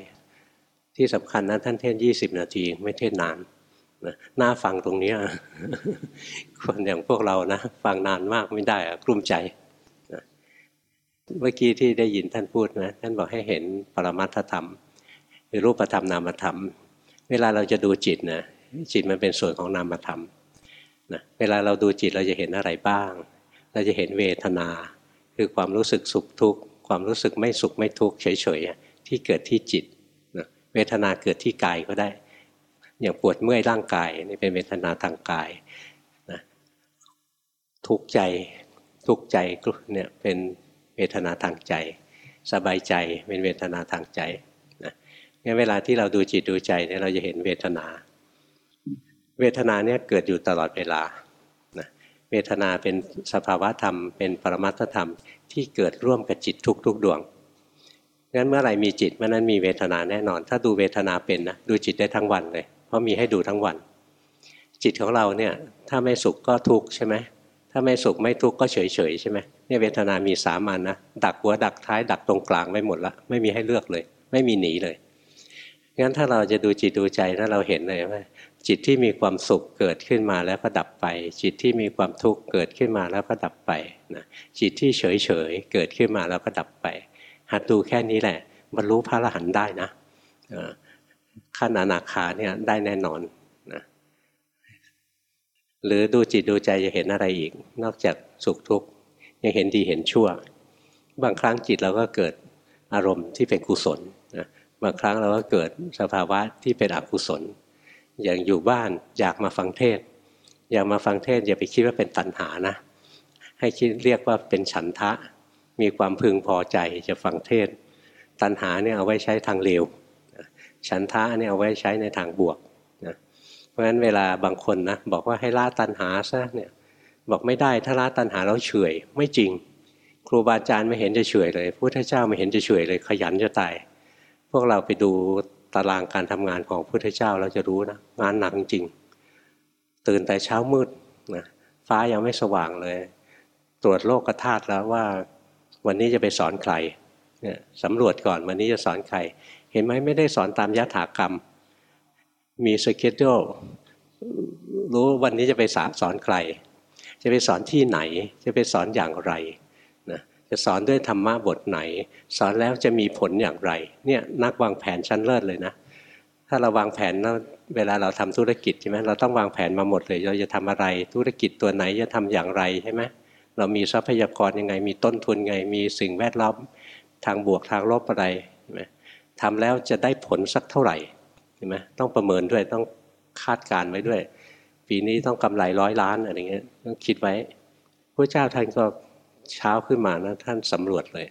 ที่สำคัญนะท่านเทศยี่สิบนาทีไม่เทศนานนะน่าฟังตรงนี้คนอย่างพวกเรานะ ฟังนานมากไม่ได้อะกลุ้มใจนะเมื่อกี้ที่ได้ยินท่านพูดนะท่านบอกให้เห็นปรมัตถธรรมหรือรูปธรรมนามธรรม เวลาเราจะดูจิตนะจิตมันเป็นส่วนของนามธรรม นะเวลาเราดูจิตเราจะเห็นอะไรบ้าง เราจะเห็นเวทนา คือความรู้สึกสุขทุกข์ความรู้สึกไม่สุขไม่ทุกข์เฉยๆที่เกิดที่จิตนะเวทนาเกิดที่กายก็ได้ อย่างปวดเมื่อยร่างกายนี่เป็นเวทนาทางกายนะทุกข์ใจทุกข์ใจเนี่ยเป็นเวทนาทางใจ สบายใจเป็นเวทนาทางใจงั้นเวลาที่เราดูจิตดูใจเนี่ยเราจะเห็นเวทนา เวทนาเนี่ยเกิดอยู่ตลอดเวลานะเวทนาเป็นสภาวะธรรม เป็นปรมัตถธรรมที่เกิดร่วมกับจิตทุกๆดวงงั้นเมื่อไหร่มีจิตเมื่อนั้นมีเวทนาแน่นอน ถ้าดูเวทนาเป็นนะดูจิตได้ทั้งวันเลย เพราะมีให้ดูทั้งวัน จิตของเราเนี่ยถ้าไม่สุขก็ทุกข์ใช่ไหมถ้าไม่สุขไม่ทุกข์ก็เฉยเฉยใช่ไหมเนี่ยเวทนามีสามันนะดักหัวดักท้ายดักตรงกลางไม่หมดละไม่มีให้เลือกเลย ไม่มีหนีเลยงั้นถ้าเราจะดูจิตดูใจนะเราเห็นเลยว่า จิตที่มีความสุขเกิดขึ้นมาแล้วก็ดับไป จิตที่มีความทุกข์เกิดขึ้นมาแล้วก็ดับไปนะจิตที่เฉยเฉยเกิดขึ้นมาแล้วก็ดับไป หัดดูแค่นี้แหละ บรรลุพระอรหันต์ได้นะขั้นอนาคาเนี่ยได้แน่นอนนะหรือดูจิตดูใจจะเห็นอะไรอีก นอกจากสุขทุกข์ยังเห็นดีเห็นชั่ว บางครั้งจิตเราก็เกิดอารมณ์ที่เป็นกุศลนะบางครั้งเราก็เกิดสภาวะที่เป็นอกุศล อย่างอยู่บ้านอยากมาฟังเทศ อยากมาฟังเทศอย่าไปคิดว่าเป็นตัณหานะ ให้คิดเรียกว่าเป็นฉันทะ มีความพึงพอใจจะฟังเทศ ตัณหาเนี่ยเอาไว้ใช้ทางเลวฉันทะเนี่ยเอาไว้ใช้ในทางบวกนะเพราะฉะนั้นเวลาบางคนนะบอกว่าให้ละตัณหาซะเนี่ยบอกไม่ได้ถ้าละตัณหาแล้วเฉยไม่จริง ครูบาอาจารย์ไม่เห็นจะเฉยเลยพุทธเจ้าไม่เห็นจะเฉยเลยขยันจะตายพวกเราไปดู ตารางการทำงานของพุทธเจ้าเราจะรู้นะงานหนักจริง ตื่นแต่เช้ามืดนะฟ้ายังไม่สว่างเลย ตรวจโลกธาตุแล้วว่า วันนี้จะไปสอนใครเนี่ยสำรวจก่อนวันนี้จะสอนใคร เห็นไหมไม่ได้สอนตามยถากรรม มีสเกจโดรู้วันนี้จะไปสอนใคร จะไปสอนที่ไหน จะไปสอนอย่างไร จะสอนด้วยธรรมะบทไหน สอนแล้วจะมีผลอย่างไร เนี่ยนักวางแผนชั้นเลิศเลยนะ ถ้าเราวางแผนแล้วเวลาเราทำธุรกิจใช่ไหมเราต้องวางแผนมาหมดเลย เราจะทำอะไร ธุรกิจตัวไหนจะทำอย่างไรใช่ไหมเรามีทรัพยากรยังไง มีต้นทุนไง มีสิ่งแวดล้อมทางบวกทางลบอะไรใช่ไหมทำแล้วจะได้ผลสักเท่าไหร่ใช่ไหมต้องประเมินด้วยต้องคาดการไว้ด้วย ปีนี้ต้องกำไรร้อยล้านอะไรเงี้ยต้องคิดไว้พระเจ้าท่านก็ เช้าขึ้นมานะท่านสำรวจเลย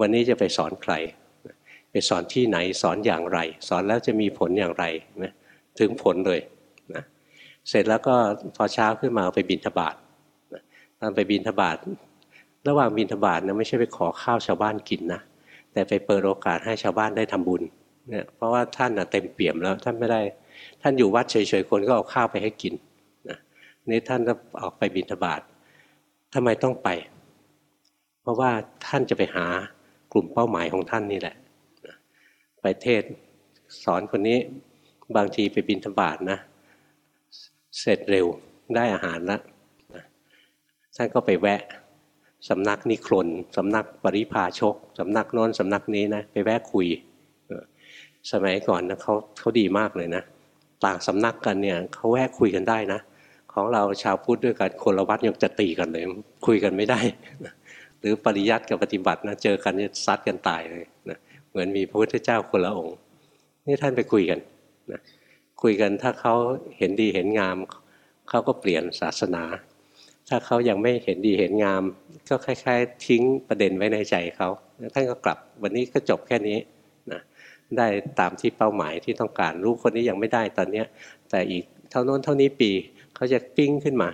วันนี้จะไปสอนใคร ไปสอนที่ไหนสอนอย่างไร สอนแล้วจะมีผลอย่างไรนะถึงผลเลยนะเสร็จแล้วก็พอเช้าขึ้นมาไปบินทบาทตอนไปบินทบาทระหว่างบินทบาทนะไม่ใช่ไปขอข้าวชาวบ้านกินนะแต่ไปเปิดโอกาสให้ชาวบ้านได้ทำบุญเนี่ยเพราะว่าท่านนะเต็มเปี่ยมแล้วท่านไม่ได้ ท่านอยู่วัดเฉยๆคนก็เอาข้าวไปให้กินนะนี่ท่านก็ออกไปบินทบาททำไมต้องไป เพราะว่าท่านจะไปหากลุ่มเป้าหมายของท่านนี่แหละ ไปเทศสอนคนนี้บางทีไปบินทบาทนะ เสร็จเร็วได้อาหารแล้วท่านก็ไปแวะสำนักนิครนสำนักปริพาชกสำนักโน้นสำนักนี้นะไปแวะคุย สมัยก่อนนะเขาเขาดีมากเลยนะ ต่างสำนักกันเนี่ยเขาแวะคุยกันได้นะ ของเราชาวพุทธด้วยกันคนละวัดยังจะตีกันเลย คุยกันไม่ได้ หรือปริยัติกับปฏิบัตินะเจอกันจะซัดกันตายเลยนะเหมือนมีพระพุทธเจ้าคนละองค์ นี่ท่านไปคุยกันนะคุยกันถ้าเขาเห็นดีเห็นงามเขาก็เปลี่ยนศาสนา ถ้าเขายังไม่เห็นดีเห็นงาม ก็คล้ายๆ ทิ้งประเด็นไว้ในใจเขาท่านก็กลับวันนี้ก็จบแค่นี้นะได้ตามที่เป้าหมายที่ต้องการรู้คนนี้ยังไม่ได้ตอนนี้แต่อีกเท่าน้นเท่านี้ปีเขาจะปิ้งขึ้นมา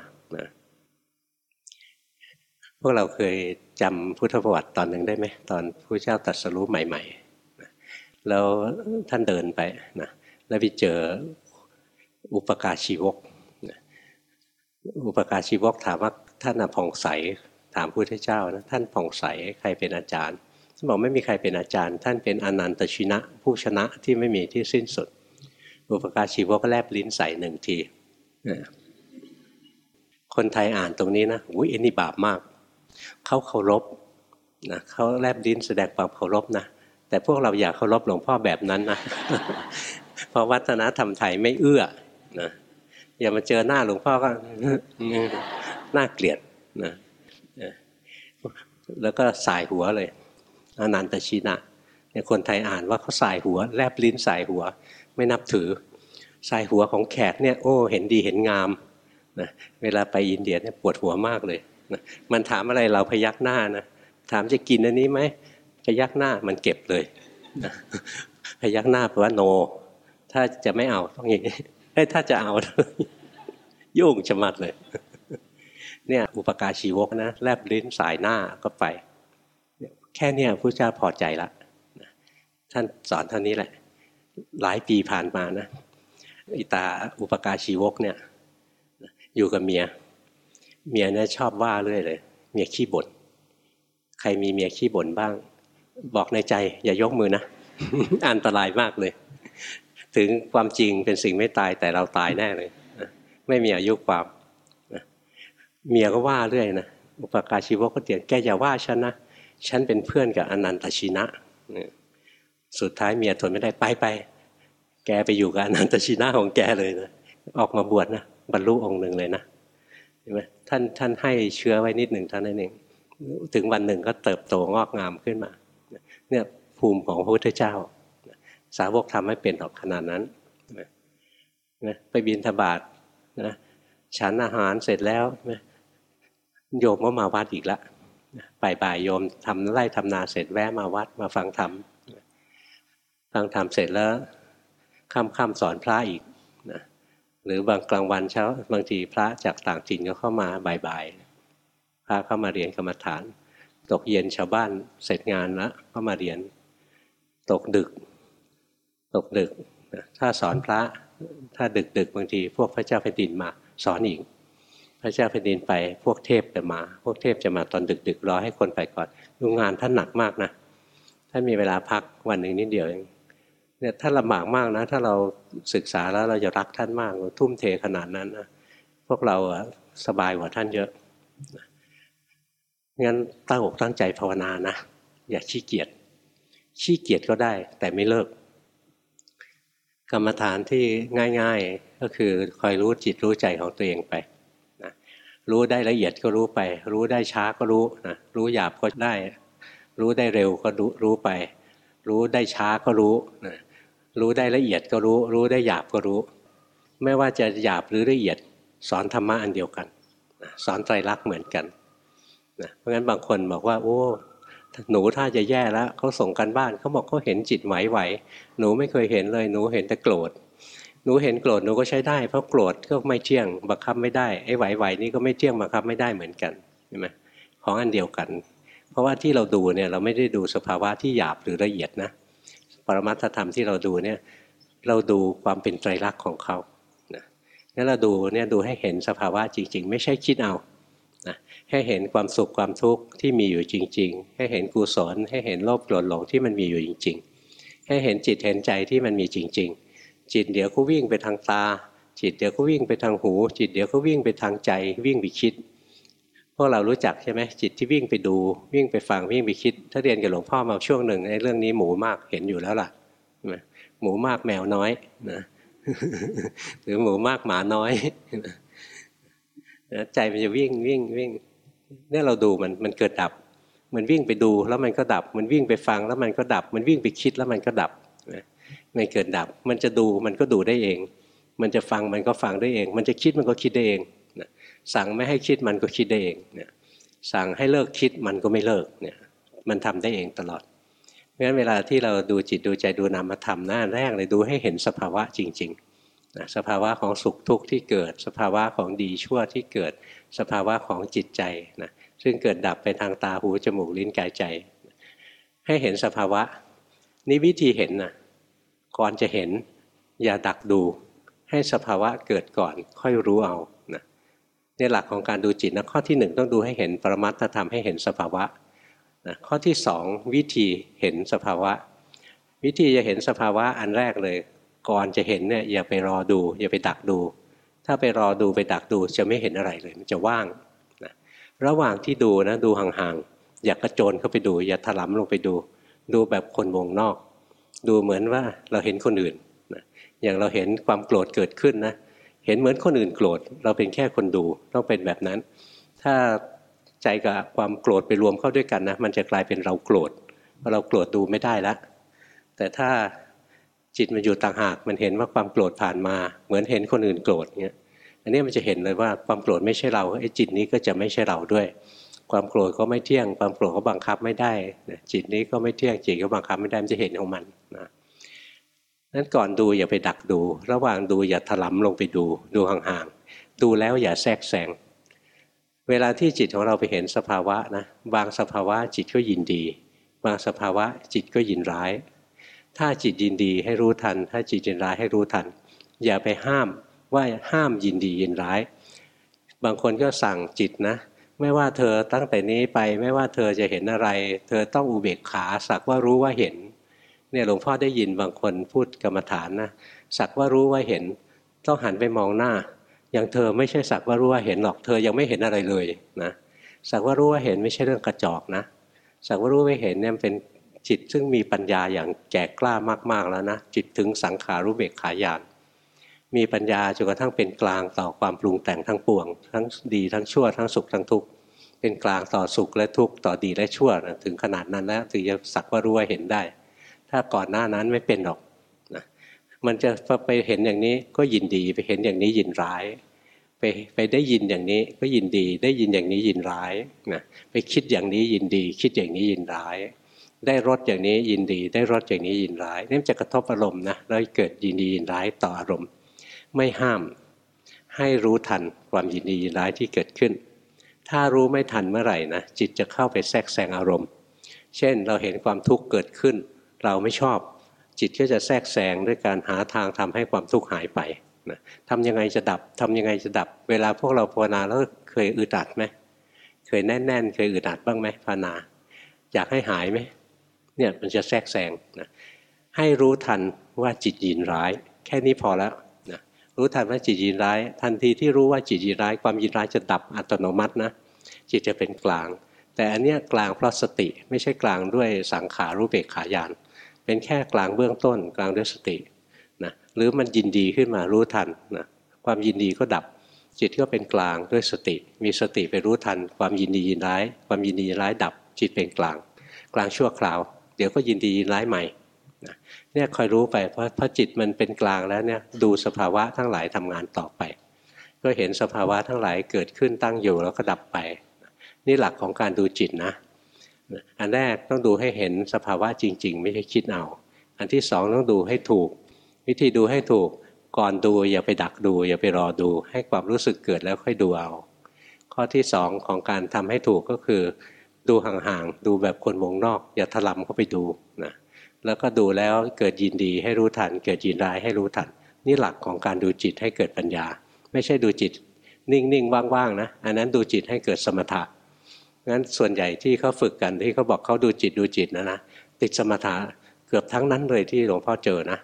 พวกเราเคยจำพุทธประวัติตอนหนึ่งได้ไหมตอนพระเจ้าตรัสรู้ใหม่ๆนะแล้วท่านเดินไปนะแล้วไปเจออุปการชีวก อุปการชีวกถามว่าท่านผ่องใสถามพระพุทธเจ้านะท่านผ่องใสใครเป็นอาจารย์ท่านบอกไม่มีใครเป็นอาจารย์ ท่านเป็นอนันตชินะ ผู้ชนะที่ไม่มีที่สิ้นสุด อุปการชีวกก็แลบลิ้นใส่หนึ่งทีคนไทยอ่านตรงนี้นะอุ้ยเอ็นี่บาปมาก เขาเคารพนะเขาแลบลิ้นแสดงความเคารพนะแต่พวกเราอยากเคารพหลวงพ่อแบบนั้นนะเพราะวัฒนธรรมไทยไม่เอื้อนะอย่ามาเจอหน้าหลวงพ่อก็น่าเกลียดนะแล้วก็สายหัวเลยอนันตชินะเนี่ยคนไทยอ่านว่าเขาสายหัว แลบลิ้นสายหัว ไม่นับถือ สายหัวของแขกเนี่ยโอ้เห็นดีเห็นงามนะเวลาไปอินเดียเนี่ยปวดหัวมากเลย นะมันถามอะไรเราพยักหน้านะถามจะกินอันนี้ไหมพยักหน้ามันเก็บเลยนะพยักหน้าแปลว่าโน ถ้าจะไม่เอาต้องอย่างนี้ถ้าจะเอายุ่งชะมัดเลย เนี่ยอุปการชีวกนะแลบลิ้นสายหน้าก็ไป แค่เนี้พระเจ้าพอใจละท่านสอนเท่านี้แหละ หลายปีผ่านมานะอิตาอุปการชีวกเนี่ย อยู่กับเมีย เมียเนี่ยชอบว่าเรื่อยเลย เมียขี้บ่นใครมีเมียขี้บ่นบ้าง บอกในใจ อย่ายกมือนะอันตรายมากเลย ถึงความจริงเป็นสิ่งไม่ตายแต่เราตายแน่เลย ไม่มีอายุความเมียก็ว่าเรื่อยนะอุปการชีวกก็เตียนแกอย่าว่าฉันนะฉันเป็นเพื่อนกับอนันตชินะสุดท้ายเมียทนไม่ได้ไปไปแกไปอยู่กับอนันตชินะของแกเลยนะออกมาบวชนะบรรลุองค์หนึ่งเลยนะ เห็นไหมท่านท่านให้เชื้อไว้นิดหนึ่งเท่านั้นเองถึงวันหนึ่งก็เติบโตงอกงามขึ้นมาเนี่ยภูมิของพระพุทธเจ้า สาวกทำไม่เป็นหรอกขนาดนั้นนะไปบินทบาทนะฉันอาหารเสร็จแล้วนะโยมก็มาวัดอีกละบ่ายบ่ายโยมทำไร่ทำนาเสร็จแวะมาวัดมาฟังธรรมฟังธรรมเสร็จแล้วค่ำค่ำสอนพระอีก หรือบางกลางวันเช้าบางทีพระจากต่างถิ่นก็เข้ามาบ่ายๆพระเข้ามาเรียนกรรมฐาน ตกเย็นชาวบ้านเสร็จงานแล้วก็มาเรียน ตกดึก ตกดึกถ้าสอนพระถ้าดึกดึกบางที พวกพระเจ้าแผ่นดินมาสอนอีกพระเจ้าแผ่นดินไปพวกเทพจะมา พวกเทพจะมาตอนดึกๆรอให้คนไปก่อนดูงานท่านหนักมากนะท่านมีเวลาพักวันหนึ่งนิดเดียวเอง เนี่ยท่านลำบากมากนะ ถ้าเราศึกษาแล้วเราจะรักท่านมากทุ่มเทขนาดนั้นนะพวกเราสบายกว่าท่านเยอะงั้นตั้งอกตั้งใจภาวนานะอย่าขี้เกียจขี้เกียจก็ได้ แต่ไม่เลิก กรรมฐานที่ง่าย ๆก็คือคอยรู้จิตรู้ใจของตัวเองไปนะรู้ได้ละเอียดก็รู้ไป รู้ได้ช้าก็รู้นะรู้หยาบก็ได้ รู้ได้เร็วก็รู้รู้ไป รู้ได้ช้าก็รู้นะ รู้ได้ละเอียดก็รู้ รู้ได้หยาบก็รู้ ไม่ว่าจะหยาบหรือละเอียด สอนธรรมะอันเดียวกัน สอนไตรลักษณ์เหมือนกันนะเพราะงั้นบางคนบอกว่า โอ้หนูถ้าจะแย่แล้วเขาส่งกันบ้านเขาบอกเขาเห็นจิตไหวไหวหนูไม่เคยเห็นเลยหนูเห็นแต่โกรธหนูเห็นโกรธหนูก็ใช้ได้ เพราะโกรธก็ไม่เที่ยงบังคับไม่ได้ไอ้ไหวไหวนี่ก็ไม่เที่ยงบังคับไม่ได้เหมือนกันใช่ไหมของอันเดียวกัน เพราะว่าที่เราดูเนี่ยเราไม่ได้ดูสภาวะที่หยาบหรือละเอียดนะ ปรมัตถธรรมที่เราดูเนี่ยเราดูความเป็นไตรลักษณ์ของเขานะงั้นเราดูเนี่ยดูให้เห็นสภาวะจริง ๆ ไม่ใช่คิดเอานะให้เห็นความสุขความทุกข์ที่มีอยู่จริง ๆ ให้เห็นกุศลให้เห็นโลภโกรธหลงที่มันมีอยู่จริง ๆ ให้เห็นจิตเห็นใจที่มันมีจริง ๆ จิตเดี๋ยวก็วิ่งไปทางตา จิตเดี๋ยวก็วิ่งไปทางหู จิตเดี๋ยวก็วิ่งไปทางใจ วิ่งไปคิด วกเรารู้จักใช่ไหมจิตที่วิ่งไปดูวิ่งไปฟังวิ่งไปคิด ถ้าเรียนกับหลวงพ่อมาช่วงหนึ่งในเรื่องนี้หมูมากเห็นอยู่แล้วล่ะหมูมากแมวน้อยนะหรือหมูมากหมาน้อยใจมันจะวิ่งวิ่งวิ่งเนี่ยเราดูมันมันเกิดดับ มันวิ่งไปดูแล้วมันก็ดับ มันวิ่งไปฟังแล้วมันก็ดับ มันวิ่งไปคิดแล้วมันก็ดับมันเกิดดับ มันจะดูมันก็ดูได้เอง มันจะฟังมันก็ฟังได้เอง มันจะคิดมันก็คิดได้เอง สั่งไม่ให้คิดมันก็คิดได้เองเนี่ยสั่งให้เลิกคิดมันก็ไม่เลิกเนี่ยมันทำได้เองตลอดเพราะฉะนั้นเวลาที่เราดูจิตดูใจดูนามธรรมหน้าแรกเลยดูให้เห็นสภาวะจริงๆนะสภาวะของสุขทุกข์ที่เกิด สภาวะของดีชั่วที่เกิด สภาวะของจิตใจนะซึ่งเกิดดับไปทางตาหูจมูกลิ้นกายใจ ให้เห็นสภาวะ นี่วิธีเห็นนะก่อนจะเห็นอย่าดักดู ให้สภาวะเกิดก่อนค่อยรู้เอา นะนี่หลักของการดูจิตนะข้อที่หนึ่งต้องดูให้เห็นปรมัตถธรรมให้เห็นสภาวะนะข้อที่สองวิธีเห็นสภาวะ วิธีจะเห็นสภาวะอันแรกเลย ก่อนจะเห็นเนี่ยอย่าไปรอดู อย่าไปดักดู ถ้าไปรอดูไปดักดูจะไม่เห็นอะไรเลยมันจะว่างนะระหว่างที่ดูนะดูห่างๆอย่ากระโจนเข้าไปดู อย่าถลำลงไปดู ดูแบบคนวงนอก ดูเหมือนว่าเราเห็นคนอื่นนะอย่างเราเห็นความโกรธเกิดขึ้นนะ ห็นเหมือนคนอื่นโกรธ เราเป็นแค่คนดูต้องเป็นแบบนั้น ถ้าใจกับความโกรธไปรวมเข้าด้วยกันนะมันจะกลายเป็นเราโกรธพอเราโกรธดูไม่ได้แล้วแต่ถ้าจิตมันอยู่ต่างหากมันเห็นว่าความโกรธผ่านมา เหมือนเห็นคนอื่นโกรธเงี้ยอันนี้มันจะเห็นเลยว่าความโกรธไม่ใช่เราไอ้จิตนี้ก็จะไม่ใช่เราด้วย ความโกรธก็ไม่เที่ยง ความโกรธก็บังคับไม่ได้จิตนี้ก็ไม่เที่ยงจิตก็บังคับไม่ได้มันจะเห็นของมันนะ นั้นก่อนดูอย่าไปดักดู ระหว่างดูอย่าถลำลงไปดูดูห่างๆ ดูแล้วอย่าแทรกแซงเวลาที่จิตของเราไปเห็นสภาวะนะบางสภาวะจิตก็ยินดี บางสภาวะจิตก็ยินร้าย ถ้าจิตยินดีให้รู้ทัน ถ้าจิตยินร้ายให้รู้ทัน อย่าไปห้ามว่าห้ามยินดียินร้าย บางคนก็สั่งจิตนะ ไม่ว่าเธอตั้งแต่นี้ไปไม่ว่าเธอจะเห็นอะไร เธอต้องอุเบกขาสักว่ารู้ว่าเห็น เนี่ยหลวงพ่อได้ยินบางคนพูดกรรมฐานนะสักว่ารู้ว่าเห็นต้องหันไปมองหน้า อย่างเธอไม่ใช่สักว่ารู้ว่าเห็นหรอกเธอยังไม่เห็นอะไรเลยนะสักว่ารู้ว่าเห็นไม่ใช่เรื่องกระจอกนะสักว่ารู้ว่าเห็นเนี่ยเป็นจิตซึ่งมีปัญญาอย่างแก่กล้ามากๆแล้วนะจิตถึงสังขารุเบกขายานมีปัญญาจนกระทั่งเป็นกลางต่อความปรุงแต่งทั้งปวง ทั้งดีทั้งชั่วทั้งสุขทั้งทุกข์เป็นกลางต่อสุขและทุกข์ต่อดีและชั่วนะถึงขนาดนั้นแล้วถึงจะสักว่ารู้ว่าเห็นได้ ถ้าก่อนหน้านั้นไม่เป็นหรอกนะมันจะไปเห็นอย่างนี้ก็ยินดีไปเห็นอย่างนี้ยินร้าย ไปไปได้ยินอย่างนี้ก็ยินดี ได้ยินอย่างนี้ยินร้ายนะไปคิดอย่างนี้ยินดี คิดอย่างนี้ยินร้าย ได้รสอย่างนี้ยินดี ได้รสอย่างนี้ยินร้ายนี่จะกระทบอารมณ์นะแล้วเกิดยินดียินร้ายต่ออารมณ์ ไม่ห้าม ให้รู้ทันความยินดียินร้ายที่เกิดขึ้น ถ้ารู้ไม่ทันเมื่อไหร่นะจิตจะเข้าไปแทรกแซงอารมณ์ เช่นเราเห็นความทุกข์เกิดขึ้น เราไม่ชอบ จิตก็จะแทรกแซงด้วยการหาทางทำให้ความทุกข์หายไปนะทำยังไงจะดับทำยังไงจะดับ เวลาพวกเราภาวนาแล้วเคยอึดอัดไหมเคยแน่นๆ เคยอึดอัดบ้างไหมภาวนา อยากให้หายไหมเนี่ยมันจะแทรกแซงนะให้รู้ทันว่าจิตยินร้าย แค่นี้พอแล้วนะรู้ทันว่าจิตยินร้าย ทันทีที่รู้ว่าจิตยินร้าย ความยินร้ายจะดับอัตโนมัตินะจิตจะเป็นกลาง แต่อันเนี้ยกลางเพราะสติไม่ใช่กลางด้วยสังขารู้เบกขายาน เป็นแค่กลางเบื้องต้น กลางด้วยสตินะหรือมันยินดีขึ้นมารู้ทันนะความยินดีก็ดับ จิตก็เป็นกลางด้วยสติ มีสติไปรู้ทัน ความยินดียินร้าย ความยินดียินร้ายดับ จิตเป็นกลาง กลางชั่วคราว เดี๋ยวก็ยินดียินร้ายใหม่นะเนี่ยคอยรู้ไปเพราะพอจิตมันเป็นกลางแล้วเนี่ยดูสภาวะทั้งหลายทำงานต่อไป ก็เห็นสภาวะทั้งหลายเกิดขึ้นตั้งอยู่แล้วก็ดับไป นี่หลักของการดูจิตนะ อันแรกต้องดูให้เห็นสภาวะจริง ๆ ไม่ใช่คิดเอา อันที่สองต้องดูให้ถูก วิธีดูให้ถูกก่อนดูอย่าไปดักดู อย่าไปรอดู ให้ความรู้สึกเกิดแล้วค่อยดูเอา ข้อที่สองของการทำให้ถูกก็คือ ดูห่างๆดูแบบคนวงนอก อย่าถลำเข้าไปดูนะแล้วก็ดูแล้วเกิดยินดีให้รู้ทัน เกิดยินร้ายให้รู้ทัน นี่หลักของการดูจิตให้เกิดปัญญา ไม่ใช่ดูจิต นิ่งๆว่างๆนะ อันนั้นดูจิตให้เกิดสมถะ งั้นส่วนใหญ่ที่เขาฝึกกันที่เขาบอกเขาดูจิตดูจิตนะนะติดสมถะเกือบทั้งนั้นเลยที่หลวงพ่อเจอนะ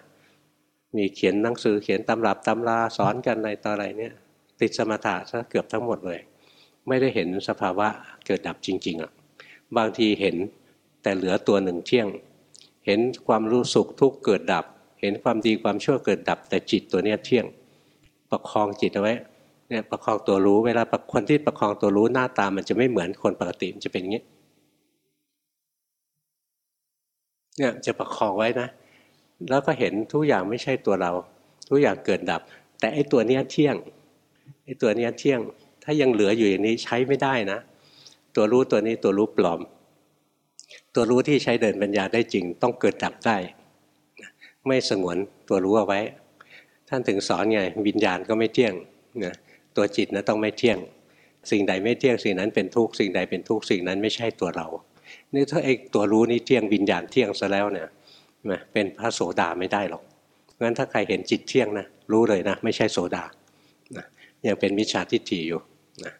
มีเขียนหนังสือเขียนตำรับตำราสอนกันอะไรต่ออะไรเนี่ย ติดสมถะซะเกือบทั้งหมดเลย ไม่ได้เห็นสภาวะเกิดดับจริงๆอะบางทีเห็นแต่เหลือตัวหนึ่งเที่ยง เห็นความรู้สุขทุกข์เกิดดับ เห็นความดีความชั่วเกิดดับ แต่จิตตัวเนี้ยเที่ยง ประคองจิตเอาไว้ เนี่ยประคองตัวรู้เวลาคนที่ประคองตัวรู้หน้าตามันจะไม่เหมือนคนปกติมันจะเป็นอย่างนี้เนี่ยจะประคองไว้นะ แล้วก็เห็นทุกอย่างไม่ใช่ตัวเรา ทุกอย่างเกิดดับ แต่ไอ้ตัวเนี้ยเที่ยงไอ้ตัวเนี้ยเที่ยง ถ้ายังเหลืออยู่อย่างนี้ใช้ไม่ได้นะ ตัวรู้ตัวนี้ตัวรู้ปลอม ตัวรู้ที่ใช้เดินปัญญาได้จริง ต้องเกิดดับได้ ไม่สงวนตัวรู้เอาไว้ ท่านถึงสอนไงวิญญาณก็ไม่เที่ยงนะ ตัวจิตนะต้องไม่เที่ยง สิ่งใดไม่เที่ยงสิ่งนั้นเป็นทุกข์สิ่งใดเป็นทุกข์สิ่งนั้นไม่ใช่ตัวเรานี่ถ้าไอ้ตัวรู้นี่เที่ยงวิญญาณเที่ยงซะแล้วเนี่ยเป็นพระโสดาไม่ได้หรอกงั้นถ้าใครเห็นจิตเที่ยงนะรู้เลยนะ ไม่ใช่โสดานะยังเป็นมิจฉาทิฏฐิอยู่นะ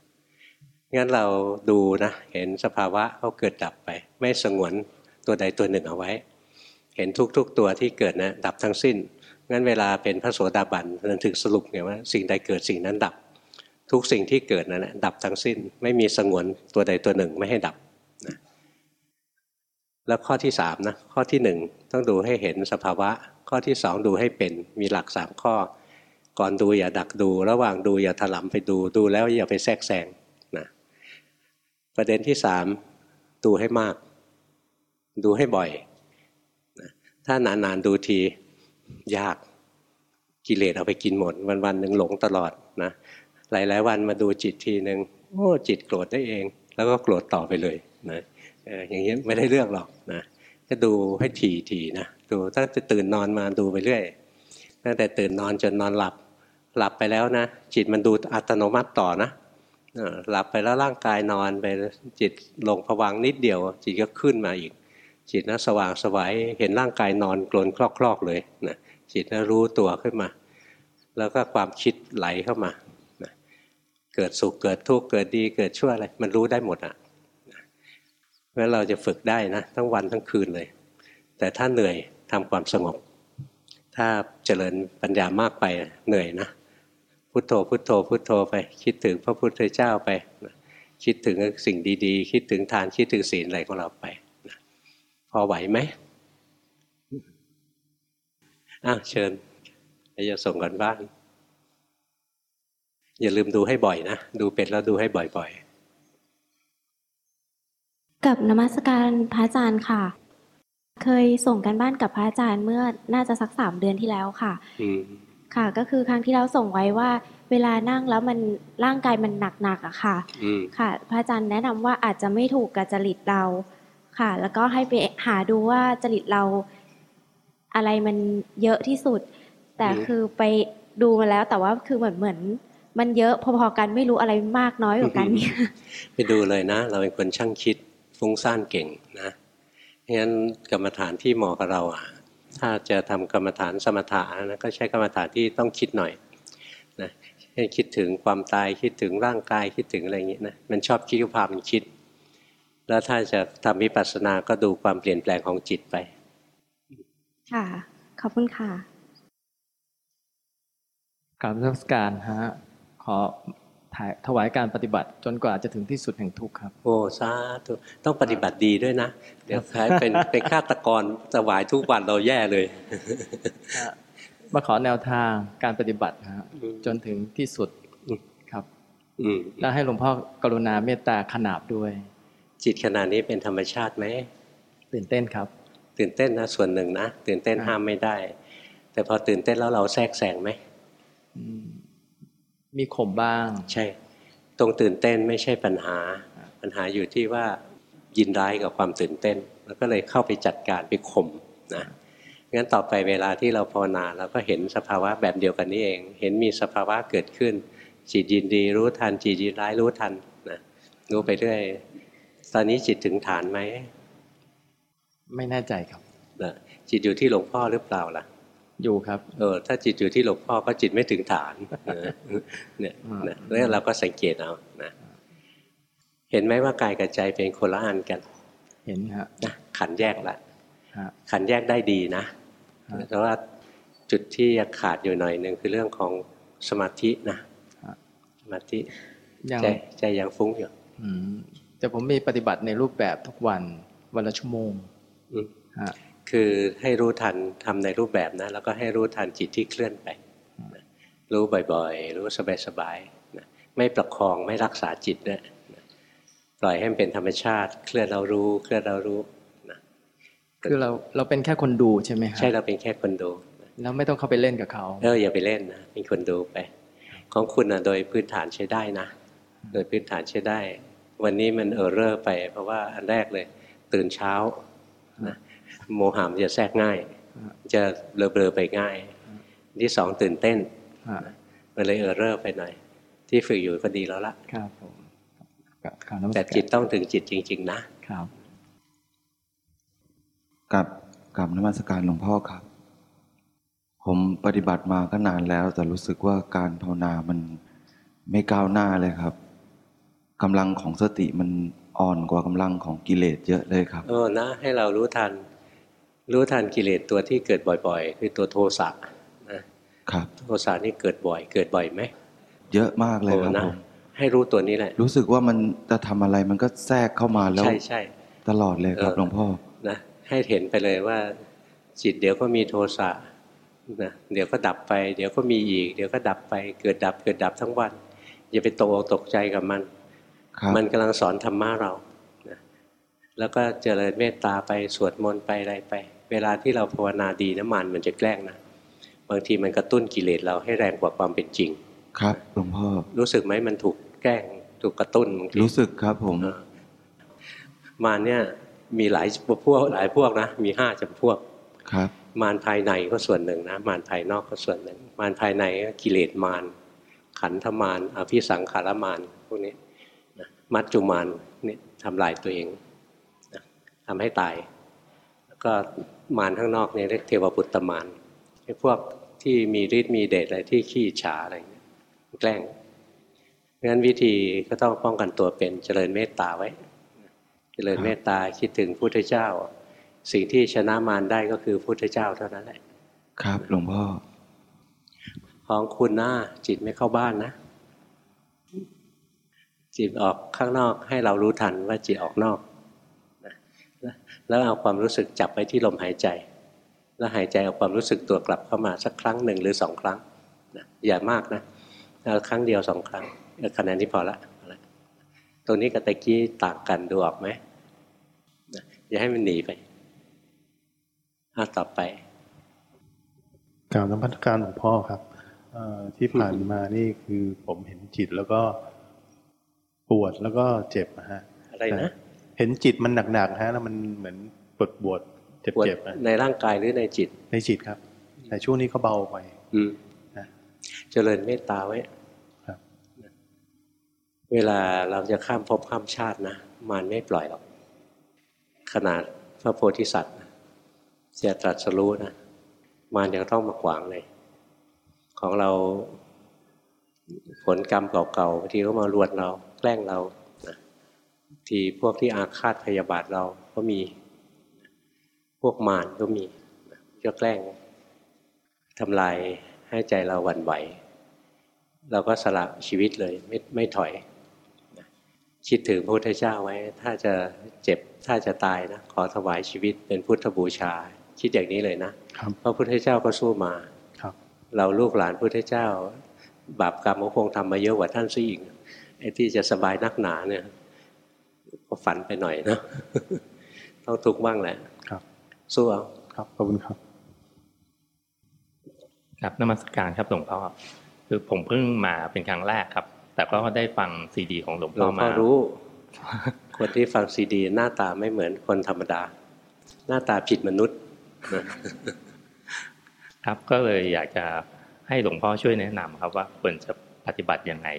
งั้นเราดูนะเห็นสภาวะเขาเกิดดับไป ไม่สงวนตัวใดตัวหนึ่งเอาไว้ เห็นทุกๆตัวที่เกิดนะดับทั้งสิ้นงั้นเวลาเป็นพระโสดาบันนั้นถึงสรุปไงว่าสิ่งใดเกิดสิ่งนั้นดับ ทุกสิ่งที่เกิดนั้นแหละดับทั้งสิ้น ไม่มีสงวนตัวใดตัวหนึ่งไม่ให้ดับนะแล้วข้อที่สามนะข้อที่หนึ่งต้องดูให้เห็นสภาวะ ข้อที่สองดูให้เป็นมีหลักสามข้อ ก่อนดูอย่าดักดู ระหว่างดูอย่าถลำไปดูดูแล้วอย่าไปแทรกแซงนะประเด็นที่สามดูให้มาก ดูให้บ่อยนะถ้านานๆดูทียากกิเลสเอาไปกินหมดวันวันหนึ่งหลงตลอดนะ หลาย ๆ วันมาดูจิตทีหนึ่งโอ้จิตโกรธได้เอง แล้วก็โกรธต่อไปเลยนะอย่างนี้ไม่ได้เรื่องหรอกนะก็ดูให้ทีทีนะดูตั้งแต่ตื่นนอนมาดูไปเรื่อยตั้งแต่ตื่นนอนจนนอนหลับหลับไปแล้วนะ จิตมันดูอัตโนมัติต่อนะหลับไปแล้วร่างกายนอนไปจิตลงผวังนิดเดียว จิตก็ขึ้นมาอีก จิตนะสว่างสวัยเห็นร่างกายนอนกลนคลอกๆเลยนะจิตนะรู้ตัวขึ้นมา แล้วก็ความคิดไหลเข้ามา เกิดสุขเกิดทุกข์เกิดดีเกิดชั่วอะไรมันรู้ได้หมดอะเพราะเราจะฝึกได้นะทั้งวันทั้งคืนเลย แต่ถ้าเหนื่อยทำความสงบ ถ้าเจริญปัญญามากไปเหนื่อยนะพุโทโธพุโทโธพุโทโธไป คิดถึงพระพุทธเจ้าไป คิดถึงสิ่งดีๆ คิดถึงทานคิดถึงศีลอะไรของเราไปพอไหวไหมอ้าวเชิญจะส่งกันบ้าน อย่าลืมดูให้บ่อยนะ ดูเป็นแล้วดูให้บ่อยๆ กับนมัสการพระอาจารย์ค่ะ เคยส่งกันบ้านกับพระอาจารย์เมื่อน่าจะสักสามเดือนที่แล้วค่ะค่ะ ก็คือครั้งที่เราส่งไว้ว่า เวลานั่งแล้วมันร่างกายมันหนักๆอะค่ะค่ะ พระอาจารย์แนะนำว่าอาจจะไม่ถูกกับจริตเราค่ะ แล้วก็ให้ไปหาดูว่าจริตเราอะไรมันเยอะที่สุด แต่คือไปดูมาแล้วแต่ว่าคือเหมือนเหมือน มันเยอะพอๆกันไม่รู้อะไรมากน้อยกว่ากันเนี่ยไปดูเลยนะ เราเป็นคนช่างคิดฟุ้งซ่านเก่งนะงั้นกรรมฐานที่เหมาะกับเราอะ ถ้าจะทำกรรมฐานสมถะนะก็ใช้กรรมฐานที่ต้องคิดหน่อยให้คิดถึงความตายคิดถึงร่างกายคิดถึงอะไรอย่างนี้นะมันชอบคิดก็พามันคิด แล้วถ้าจะทำวิปัสสนาก็ดูความเปลี่ยนแปลงของจิตไป ค่ะขอบคุณค่ะกราบรัชการฮะ ขอถวายการปฏิบัติจนกว่าจะถึงที่สุดแห่งทุกข์ครับ โอ้สาธุต้องปฏิบัติดีด้วยนะ เดี๋ยวใครเป็นเป็นฆาตกรถวายทุกวันเราแย่เลย มาขอแนวทางการปฏิบัติฮะจนถึงที่สุดครับแล้วให้หลวงพ่อกรุณาเมตตาขนาบด้วย จิตขนาดนี้เป็นธรรมชาติไหมตื่นเต้นครับ ตื่นเต้นนะส่วนหนึ่งนะตื่นเต้นห้ามไม่ได้ แต่พอตื่นเต้นแล้วเราแทรกแซงไหม มีข่มบ้าง ใช่ ตรงตื่นเต้นไม่ใช่ปัญหา ปัญหาอยู่ที่ว่ายินร้ายกับความตื่นเต้น แล้วก็เลยเข้าไปจัดการไปข่มนะงั้นต่อไปเวลาที่เราภาวนาเราก็เห็นสภาวะแบบเดียวกันนี้เอง เห็นมีสภาวะเกิดขึ้น จิตยินดีรู้ทัน จิตยินร้ายรู้ทันนะรู้ไปเรื่อยตอนนี้จิตถึงฐานไหม ไม่แน่ใจครับนะจิตอยู่ที่หลวงพ่อหรือเปล่าล่ะ อยู่ครับเออถ้าจิตอยู่ที่หลวงพ่อก็จิตไม่ถึงฐานเนี่ยแล้วเราก็สังเกตเอานะเห็นไหมว่ากายกับใจเป็นคนละอันกัน เห็นครับนะขันแยกละขันแยกได้ดีนะแต่ว่าจุดที่ยังขาดอยู่หน่อยหนึ่งคือเรื่องของสมาธินะสมาธิใจใจยังฟุ้งอยู่แต่ผมมีปฏิบัติในรูปแบบทุกวันวันละชั่วโมง คือให้รู้ทันทำในรูปแบบนะแล้วก็ให้รู้ทันจิตที่เคลื่อนไป รู้บ่อยๆ รู้สบายๆไม่ประคองไม่รักษาจิตด้วยปล่อยให้มันเป็นธรรมชาติ เคลื่อนเรารู้เคลื่อนเรารู้คือเราเราเป็นแค่คนดูใช่ไหมครับใช่เราเป็นแค่คนดูแล้วไม่ต้องเข้าไปเล่นกับเขาเอออย่าไปเล่นนะเป็นคนดูไป ของคุณนะโดยพื้นฐานใช้ได้นะ โดยพื้นฐานใช้ได้ วันนี้มันเออเรอร์ไป เพราะว่าอันแรกเลย ตื่นเช้านะ โมหามจะแทรกง่าย จะเบลอๆไปง่าย ที่สองตื่นเต้นมันเลยเออเรอร์ไปหน่อย ที่ฝึกอยู่ก็ดีแล้วละครับผมแต่จิตต้องถึงจิตจริง ๆ นะครับกับกับนมัสการหลวงพ่อครับ ผมปฏิบัติมาก็นานแล้ว แต่รู้สึกว่าการภาวนามันไม่ก้าวหน้าเลยครับกำลังของสติมันอ่อนกว่ากำลังของกิเลสเยอะเลยครับ เออนะ ให้เรารู้ทัน รู้ทันกิเลสตัวที่เกิดบ่อย ๆ คือตัวโทสะนะครับโทสะนี่เกิดบ่อย เกิดบ่อยไหมเยอะมากเลยครับผมให้รู้ตัวนี้แหละ รู้สึกว่ามันจะทำอะไรมันก็แทรกเข้ามาแล้วใช่ใช่ตลอดเลยครับหลวงพ่อนะให้เห็นไปเลยว่า จิตเดี๋ยวก็มีโทสะนะเดี๋ยวก็ดับไป เดี๋ยวก็มีอีก เดี๋ยวก็ดับไป เกิดดับเกิดดับทั้งวัน อย่าไปโตตกใจกับมัน มันกำลังสอนธรรมะเรานะแล้วก็เจริญเมตตาไปสวดมนต์ไปอะไรไป เวลาที่เราภาวนาดีน้ำมันมันจะแกล้งนะบางทีมันกระตุ้นกิเลสเราให้แรงกว่าความเป็นจริง ครับหลวงพ่อรู้สึกไหมมันถูกแกล้งถูกกระตุ้นรู้สึกครับผมมาเนี่ยมีหลายพวกหลายพวกนะ มีห้าจำพวกครับ มารภายในก็ส่วนหนึ่งนะ มารภายนอกก็ส่วนหนึ่ง มารภายในก็กิเลสมารขันธมารอภิสังขารมารพวกนี้มัจจุมารนี่ทำลายตัวเองทำให้ตาย แล้วก็ มารข้างนอกเนี่ยเรียกเทวปุตตมารไอ้พวกที่มีฤทธิ์มีเดชอะไรที่ขี้ฉาอะไรเงี้ยแกล้งงั้นวิธีก็ต้องป้องกันตัวเป็นเจริญเมตตาไว้จริญเมตตาคิดถึงพุทธเจ้า สิ่งที่ชนะมารได้ก็คือพุทธเจ้าเท่านั้นแหละ ครับหลวงพ่อ ของคุณหน้าจิตไม่เข้าบ้านนะ จิตออกข้างนอกให้เรารู้ทันว่าจิตออกนอก แล้วเอาความรู้สึกจับไว้ที่ลมหายใจ แล้วหายใจเอาความรู้สึกตัวกลับเข้ามาสักครั้งหนึ่งหรือสองครั้งอย่ามากนะเอาครั้งเดียวสองครั้งขนาดนี้พอละตรงนี้กับตะกี้ต่างกันดูออกไหมอย่าให้มันหนีไปอาต่อไปกล่าวนมัสการหลวงพ่อครับที่ผ่านมานี่คือผมเห็นจิตแล้วก็ปวดแล้วก็เจ็บนะฮะอะไรนะ เห็นจิตมันหนักๆฮะแล้วมันเหมือนปวดปวดเจ็บเจ็บในร่างกายหรือในจิต ในจิตครับ แต่ช่วงนี้เขาเบาไปอืมเจริญเมตตาไว้ครับเวลาเราจะข้ามภพข้ามชาตินะมันไม่ปล่อยหรอก ขนาดพระโพธิสัตว์จะตรัสรู้นะมารยังต้องมาขวางเลย ของเราผลกรรมเก่าๆบางทีก็มาลวนเรา แกล้งเรา ทีพวกที่อาฆาตพยาบาทเราก็มี พวกมารก็มีจะแกล้งทำลายให้ใจเราหวั่นไหว เราก็สละชีวิตเลยไม่ไม่ถอย คิดถึงพระพุทธเจ้าไว้ ถ้าจะเจ็บถ้าจะตายนะขอถวายชีวิตเป็นพุทธบูชา คิดอย่างนี้เลยนะเพราะพุทธเจ้าก็สู้มาเราลูกหลานพุทธเจ้า บาปกรรมก็คงทำมาเยอะกว่าท่านซะอีกไอ้ที่จะสบายนักหนาเนี่ย ก็ฝันไปหน่อยนะต้องทุกข์บ้างแหละ ครับ สู้เอาครับขอบคุณครับครับนมัสการครับหลวงพ่อคือผมเพิ่งมาเป็นครั้งแรกครับ แต่ก็ได้ฟังซีดี ของหลวงพ่อมาหลวงพ่อรู้ คนที่ฟังซีดี หน้าตาไม่เหมือนคนธรรมดา หน้าตาผิดมนุษย์ ครับก็เลยอยากจะให้หลวงพ่อช่วยแนะนำครับว่าควรจะปฏิบัติยังไง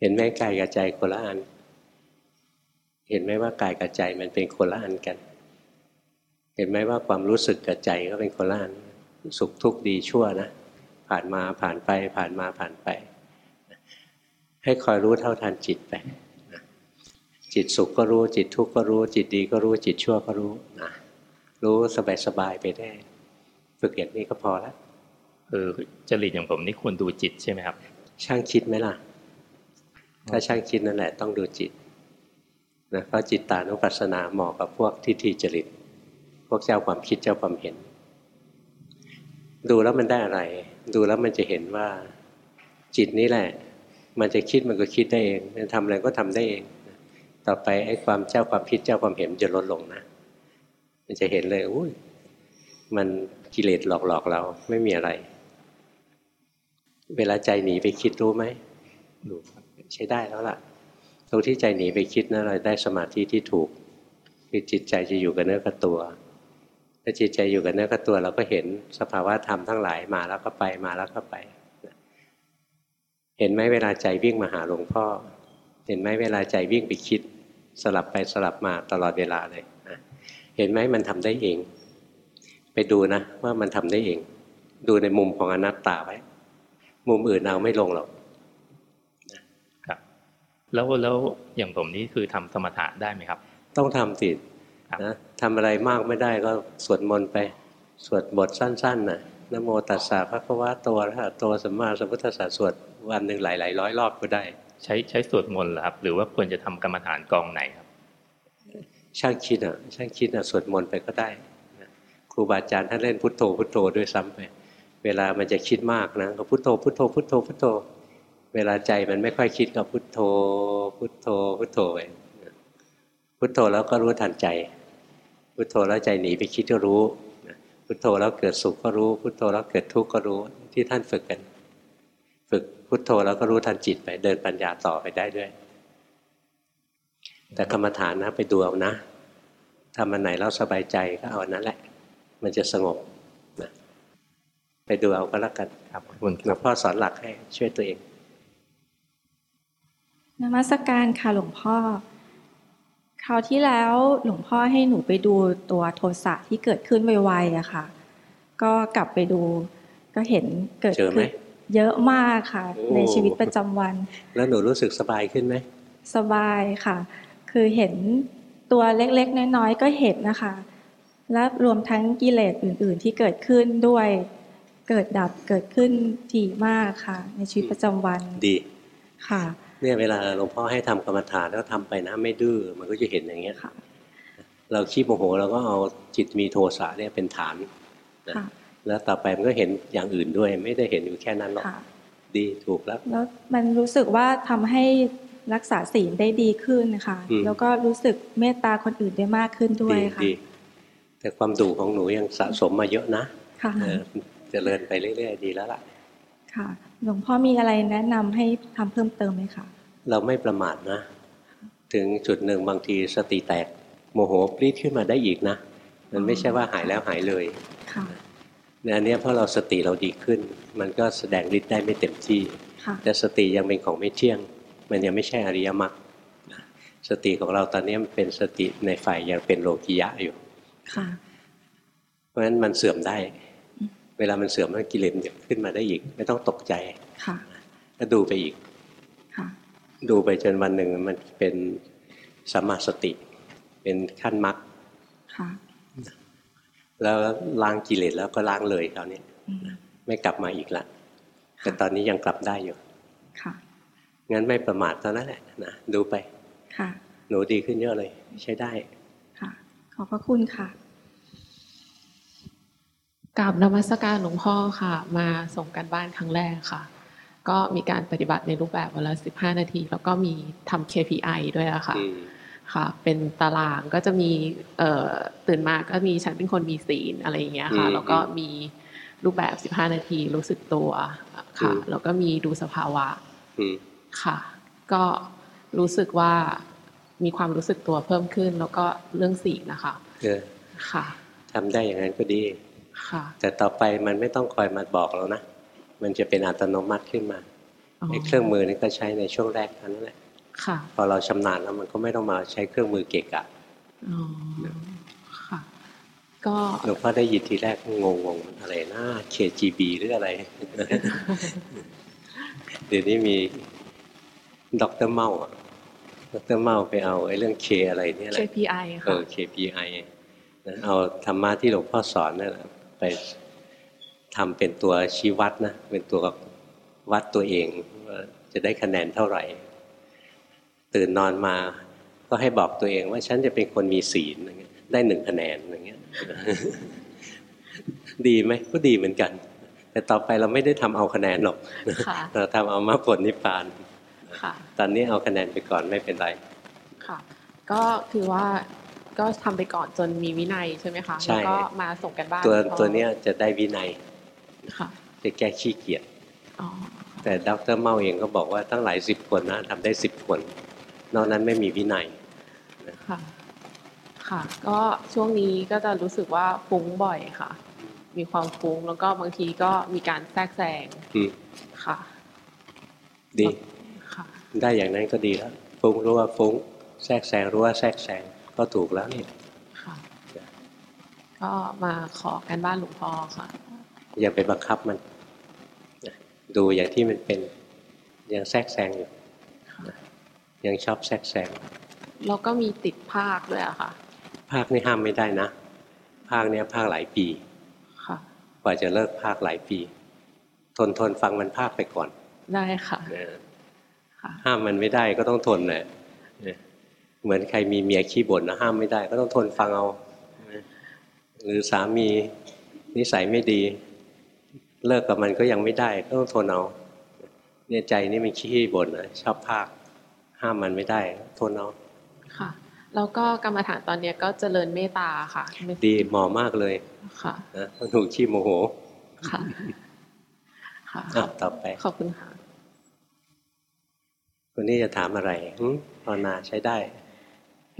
เห็นไหมกายกับใจคนละอัน เห็นไหมว่ากายกับใจมันเป็นคนละอันกัน เห็นไหมว่าความรู้สึกกับใจก็เป็นคนละอันสุขทุกข์ดีชั่วนะผ่านมาผ่านไปผ่านมาผ่านไป ให้คอยรู้เท่าทันจิตไปจิตสุขก็รู้จิตทุกข์ก็รู้ จิตดีก็รู้จิตชั่วก็รู้นะรู้สบายๆไปได้ ฝึกอย่างนี้ก็พอแล้วเออจริตอย่างผมนี่ควรดูจิตใช่ไหมครับ ช่างคิดไหมล่ะ ถ้าช่างคิดนั่นแหละต้องดูจิต นะเพราะจิตตานุปัสสนาเหมาะกับพวกทิฏฐิจริต พวกเจ้าความคิดเจ้าความเห็น ดูแล้วมันได้อะไร ดูแล้วมันจะเห็นว่าจิตนี้แหละ มันจะคิดมันก็คิดได้เองมันทำอะไรก็ทำได้เอง ต่อไปไอ้ความเจ้าความคิดเจ้าความเห็นจะลดลงนะ มันจะเห็นเลยอุ้ยมันกิเลสหลอกหลอกเราไม่มีอะไร เวลาใจหนีไปคิดรู้ไหมดูใช้ได้แล้วล่ะ ตรงที่ใจหนีไปคิดนะั้นเราได้สมาธิที่ถูกคือจิตใจจะอยู่กับเนื้อกับตัวถ้าจิตใจอยู่กับเนื้อกับตัวเราก็เห็นสภาวะธรรมทั้งหลายมาแล้วก็ไปมาแล้วก็ไป เห็นไหมเวลาใจวิ่งมาหาหลวงพ่อ เห็นไหมเวลาใจวิ่งไปคิด สลับไปสลับมาตลอดเวลาเลยเห็นไหมมันทำได้เอง ไปดูนะว่ามันทำได้เอง ดูในมุมของอนัตตาไว้ มุมอื่นเอาไม่ลงหรอก แล้วแล้วอย่างผมนี่คือทำสมถะได้ไหมครับ ต้องทำติดนะทำอะไรมากไม่ได้ก็สวดมนต์ไป สวดบทสั้นๆนะนโมตัสสะพระคัมภีโตระหะโตสัมมาสัมพุทธัสสะสวดวันหนึ่งหลายๆร้อยรอบก็ได้ ใช้ใช้สวดมนต์หรอครับ หรือว่าควรจะทำกรรมฐานกองไหนครับ ช่างคิดอะช่างคิดอะสวดมนต์ไปก็ได้ครูบาอาจารย์ท่านเล่นพุทโธพุทโธด้วยซ้ำไป เวลามันจะคิดมากนะก็พุทโธพุทโธพุทโธพุทโธ เวลาใจมันไม่ค่อยคิดก็พุทโธ พุทโธ พุทโธไปพุทโธแล้วก็รู้ทันใจ พุทโธแล้วใจหนีไปคิดก็รู้ พุทโธแล้วเกิดสุขก็รู้ พุทโธแล้วเกิดทุกข์ก็รู้ที่ท่านฝึกกัน ฝึกพุทโธแล้วก็รู้ทันจิตไปเดินปัญญาต่อไปได้ด้วย แต่กรรมฐานนะไปดูเอานะทำอันไหนแล้วสบายใจก็เอาอันนั้นแหละ มันจะสงบนะไปดูเอาก็แล้วกันครับหลวงพ่อสอนหลักให้ช่วยตัวเอง นมัสการค่ะหลวงพ่อ คราวที่แล้วหลวงพ่อให้หนูไปดูตัวโทสะที่เกิดขึ้นไวๆอะค่ะ ก็กลับไปดู ก็เห็นเกิดขึ้นเยอะมากค่ะ ในชีวิตประจำวัน แล้วหนูรู้สึกสบายขึ้นไหมสบายค่ะ คือเห็นตัวเล็กๆ น้อยๆ ก็เห็นนะคะ และรวมทั้งกิเลสอื่น ๆ ที่เกิดขึ้นด้วย เกิดดับเกิดขึ้นถี่มากค่ะ ในชีวิตประจำวันดีค่ะ เนี่ยเวลาหลวงพ่อให้ทำกรรมฐานแล้วทำไปนะไม่ดื้อมันก็จะเห็นอย่างเงี้ยค่ะเราขี้โมโหเราก็เอาจิตมีโทสะเนี่ยเป็นฐานนะแล้วต่อไปมันก็เห็นอย่างอื่นด้วย ไม่ได้เห็นอยู่แค่นั้นหรอกดีถูกแล้วแล้วมันรู้สึกว่าทำให้รักษาศีลได้ดีขึ้นค่ะแล้วก็รู้สึกเมตตาคนอื่นได้มากขึ้นด้วยค่ะแต่ความดุของหนูยังสะสมมาเยอะนะค่ะเจริญไปเรื่อยๆดีแล้วล่ะ ค่ะ หลวงพ่อมีอะไรแนะนำให้ทำเพิ่มเติมไหมคะ เราไม่ประมาทนะ ถึงจุดหนึ่งบางทีสติแตกโมโหปรีดขึ้นมาได้อีกนะ มันไม่ใช่ว่าหายแล้วหายเลย ค่ะในอันนี้เพราะเราสติเราดีขึ้น มันก็แสดงฤทธิ์ได้ไม่เต็มที่ แต่สติยังเป็นของไม่เที่ยง มันยังไม่ใช่อริยมรรคสติของเราตอนนี้มันเป็นสติในฝ่ายยังเป็นโลกิยะอยู่เพราะฉะนั้นมันเสื่อมได้ เวลามันเสื่อมมันกิเลสขึ้นมาได้อีก ไม่ต้องตกใจค่ะก็ดูไปอีกดูไปจนวันหนึ่งมันเป็นสมาสติ เป็นขั้นมรรคแล้วล้างกิเลสแล้วก็ล้างเลยคราวนี้ไม่กลับมาอีกละแต่ตอนนี้ยังกลับได้อยู่ค่ะงั้นไม่ประมาทเท่านั้นแหละนะดูไปค่ะหนูดีขึ้นเยอะเลย ใช้ได้ค่ะ ขอบพระคุณค่ะ กราบนมัสการหลวงพ่อค่ะ มาส่งกันบ้านครั้งแรกค่ะ ก็มีการปฏิบัติในรูปแบบวันละสิบห้านาที แล้วก็มีทำ KPI ด้วยอะค่ะค่ะ เป็นตารางก็จะมีเอ่อตื่นมาก็มีฉันเป็นคนมีศีลอะไรอย่างเงี้ยค่ะ แล้วก็มีรูปแบบสิบห้านาทีรู้สึกตัวค่ะ แล้วก็มีดูสภาวะค่ะ ก็รู้สึกว่ามีความรู้สึกตัวเพิ่มขึ้น แล้วก็เรื่องศีลนะคะค่ะทำได้อย่างนั้นก็ดี แต่ต่อไปมันไม่ต้องคอยมาบอกเรานะ มันจะเป็นอัตโนมัติขึ้นมาไอ้เครื่องมือนี่ก็ใช้ในช่วงแรกเท่านั้นแหละพอเราชำนาญแล้วมันก็ไม่ต้องมาใช้เครื่องมือเกะกะก็หลวงพ่อได้ยินทีแรกงงงอะไรนะ KGB หรืออะไร เดี๋ยวนี้มีด็อกเตอร์เมาด็อกเตอร์เมาไปเอาไอ้เรื่อง K อะไรเนี่ยแหละ KPI ค่ะเออ KPI เอาธรรมะที่หลวงพ่อสอนนั่นแหละ ไปทำเป็นตัวชี้วัดนะเป็นตัววัดตัวเองว่าจะได้คะแนนเท่าไหร่ ตื่นนอนมาก็ให้บอกตัวเองว่าฉันจะเป็นคนมีศีลได้หนึ่งคะแนนอย่างเงี้ยดีไหมก็ดีเหมือนกัน แต่ต่อไปเราไม่ได้ทำเอาคะแนนหรอกเราทำเอามาผลนิพพานตอนนี้เอาคะแนนไปก่อนไม่เป็นไรค่ะ ก็คือว่า ก็ทำไปก่อนจนมีวินัยใช่ไหมคะแล้วก็มาส่งกันบ้านตัวตัวเนี้ยจะได้วินัยค่ะจะแก้ขี้เกียจแต่ดรเมาเองก็บอกว่าตั้งหลายสิบคนนะทำได้สิบคน นอกนั้นไม่มีวินัยค่ะค่ะ ก็ช่วงนี้ก็จะรู้สึกว่าฟุ้งบ่อยค่ะ มีความฟุ้งแล้วก็บางทีก็มีการแทรกแซงค่ะ ดีค่ะได้อย่างนั้นก็ดีแล้วฟุ้งรู้ว่าฟุ้งแทรกแซงรู้ว่าแทรกแซง ก็ถูกแล้วนี่ค่ะก็มาขอกันบ้านหลวงพ่อค่ะ อย่าไปบังคับมัน ดูอย่างที่มันเป็นยังแทรกแซงอยู่ยังชอบแทรกแซงแล้วก็มีติดภาคด้วยอะค่ะ ภาคนี่ห้ามไม่ได้นะ ภาคเนี้ยภาคหลายปีค่ะกว่าจะเลิกภาคหลายปี ทนทนฟังมันภาคไปก่อน ได้ค่ะห้ามมันไม่ได้ก็ต้องทนแหละ เหมือนใครมีเมียขี้บ่นนะห้ามไม่ได้ ก็ต้องทนฟังเอา หรือสามีนิสัยไม่ดี เลิกกับมันก็ยังไม่ได้ ก็ต้องทนเอาเนี่ยใจนี่มันขี้บ่นนะชอบภาค ห้ามมันไม่ได้ ทนเอาค่ะแล้วก็กรรมฐานตอนนี้ก็เจริญเมตตาค่ะ ดีเหมาะมากเลยค่ะนะถูกขี้โมโหค่ะค่ะต่อไปขอบคุณค่ะคนนี้จะถามอะไรภาวนาใช้ได้ก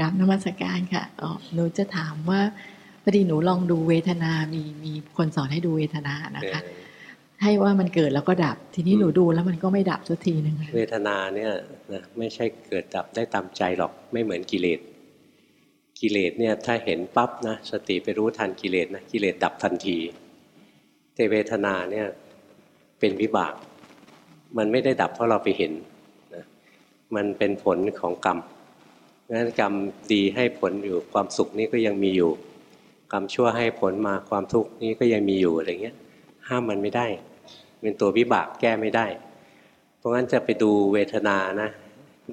ราบนมัสการค่ะอ๋อหนูจะถามว่าพอดีหนูลองดูเวทนา มีมีคนสอนให้ดูเวทนานะคะ ให้ว่ามันเกิดแล้วก็ดับ ทีนี้หนูดูแล้วมันก็ไม่ดับสักทีหนึ่งเวทนาเนี่ยนะไม่ใช่เกิดดับได้ตามใจหรอกไม่เหมือนกิเลสกิเลสเนี่ยถ้าเห็นปั๊บนะสติไปรู้ทันกิเลสนะกิเลสดับทันทีแต่เวทนาเนี่ยเป็นวิบาก มันไม่ได้ดับเพราะเราไปเห็นนะมันเป็นผลของกรรม งั้นกรรมดีให้ผลอยู่ความสุขนี้ก็ยังมีอยู่ กรรมชั่วให้ผลมาความทุกข์นี้ก็ยังมีอยู่อะไรเงี้ย ห้ามมันไม่ได้ เป็นตัววิบากแก้ไม่ได้ เพราะงั้นจะไปดูเวทนานะ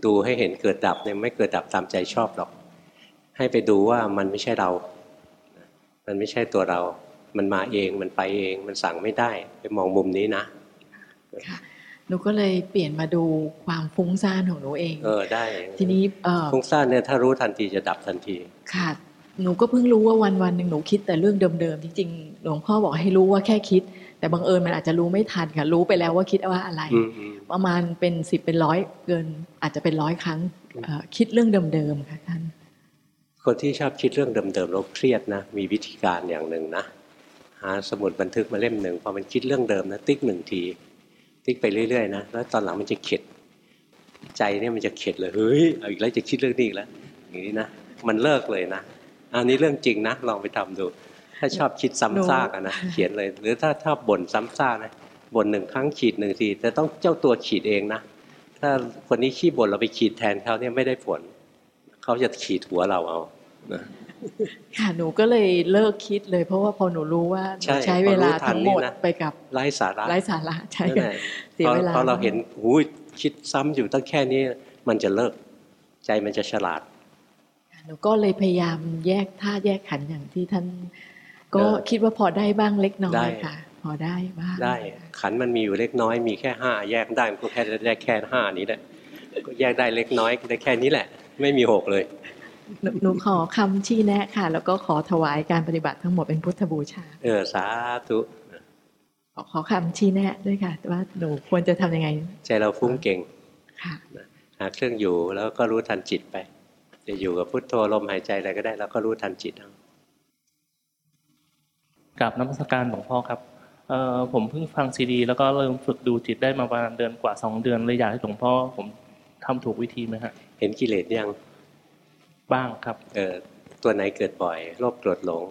ดูให้เห็นเกิดดับเนี่ยไม่เกิดดับตามใจชอบหรอก ให้ไปดูว่ามันไม่ใช่เรา มันไม่ใช่ตัวเรา มันมาเองมันไปเองมันสั่งไม่ได้ ไปมองมุมนี้นะ หนูก็เลยเปลี่ยนมาดูความฟุ้งซ่านของหนูเอง เออได้ ทีนี้เออฟุ้งซ่านเนี่ยถ้ารู้ทันทีจะดับทันที ค่ะ หนูก็เพิ่งรู้ว่าวันวันหนึ่งหนูคิดแต่เรื่องเดิมๆ จริงๆ หลวงพ่อบอกให้รู้ว่าแค่คิด แต่บังเอิญมันอาจจะรู้ไม่ทันค่ะ รู้ไปแล้วว่าคิดว่าอะไร ประมาณเป็นสิบเป็นร้อยเกินอาจจะเป็นร้อยครั้งคิดเรื่องเดิมๆ ค่ะท่าน คนที่ชอบคิดเรื่องเดิมๆแล้วเครียดนะ มีวิธีการอย่างหนึ่งนะ หาสมุดบันทึกมาเล่มหนึ่งพอมันคิดเรื่องเดิมนะติ๊กหนึ่งที ติ๊กไปเรื่อยๆนะแล้วตอนหลังมันจะเข็ดใจเนี่ยมันจะเข็ดเลยเฮ้ยเอาอีกแล้วจะคิดเรื่องนี้อีกแล้วอย่างนี้นะมันเลิกเลยนะอันนี้เรื่องจริงนะลองไปทำดู ถ้าชอบคิดซ้ำซากนะเขียนเลย หรือถ้าถ้าบ่นซ้ำซากนะบ่นหนึ่งครั้งขีดหนึ่งทีแต่ต้องเจ้าตัวขีดเองนะถ้าคนนี้ขี้บ่นเราไปขีดแทนเขาเนี่ยไม่ได้ผลเขาจะขีดหัวเราเอานะ ค่ะหนูก็เลยเลิกคิดเลย เพราะว่าพอหนูรู้ว่าใช้เวลาทั้งหมดไปกับไร้สาระไร้สาระใช่เสียเวลาพอเราเห็นหูคิดซ้ำอยู่ตั้งแค่นี้มันจะเลิกใจมันจะฉลาดหนูก็เลยพยายามแยกท่าแยกขันอย่างที่ท่าน ก็คิดว่าพอได้บ้างเล็กน้อยค่ะ พอได้บ้างได้ ขันมันมีอยู่เล็กน้อยมีแค่ห้าแยกได้มันก็แค่ได้แค่ห้านี้แหละก็แยกได้เล็กน้อยได้แค่นี้แหละ ไม่มีหกเลย หนูขอคำชี้แนะค่ะ แล้วก็ขอถวายการปฏิบัติทั้งหมดเป็นพุทธบูชา เออสาธุขอคำชี้แนะด้วยค่ะว่าหนูควรจะทํำยังไง ใจเราฟุ้งเก่งค่ะหาเครื่องอยู่แล้วก็รู้ทันจิตไป จะอยู่กับพุทโธลมหายใจอะไรก็ได้ แล้วก็รู้ทันจิตเอากับนักสการหลวงพ่อครับเอ่อผมเพิ่งฟังซีดี แล้วก็เริ่มฝึกดูจิตได้มาประมาณเดือนกว่าสองเดือนเลยอยากให้หลวงพ่อผมทำถูกวิธีไหมฮะ เห็นกิเลสยัง บ้างครับ เออตัวไหนเกิดบ่อย โลภโกรธหลง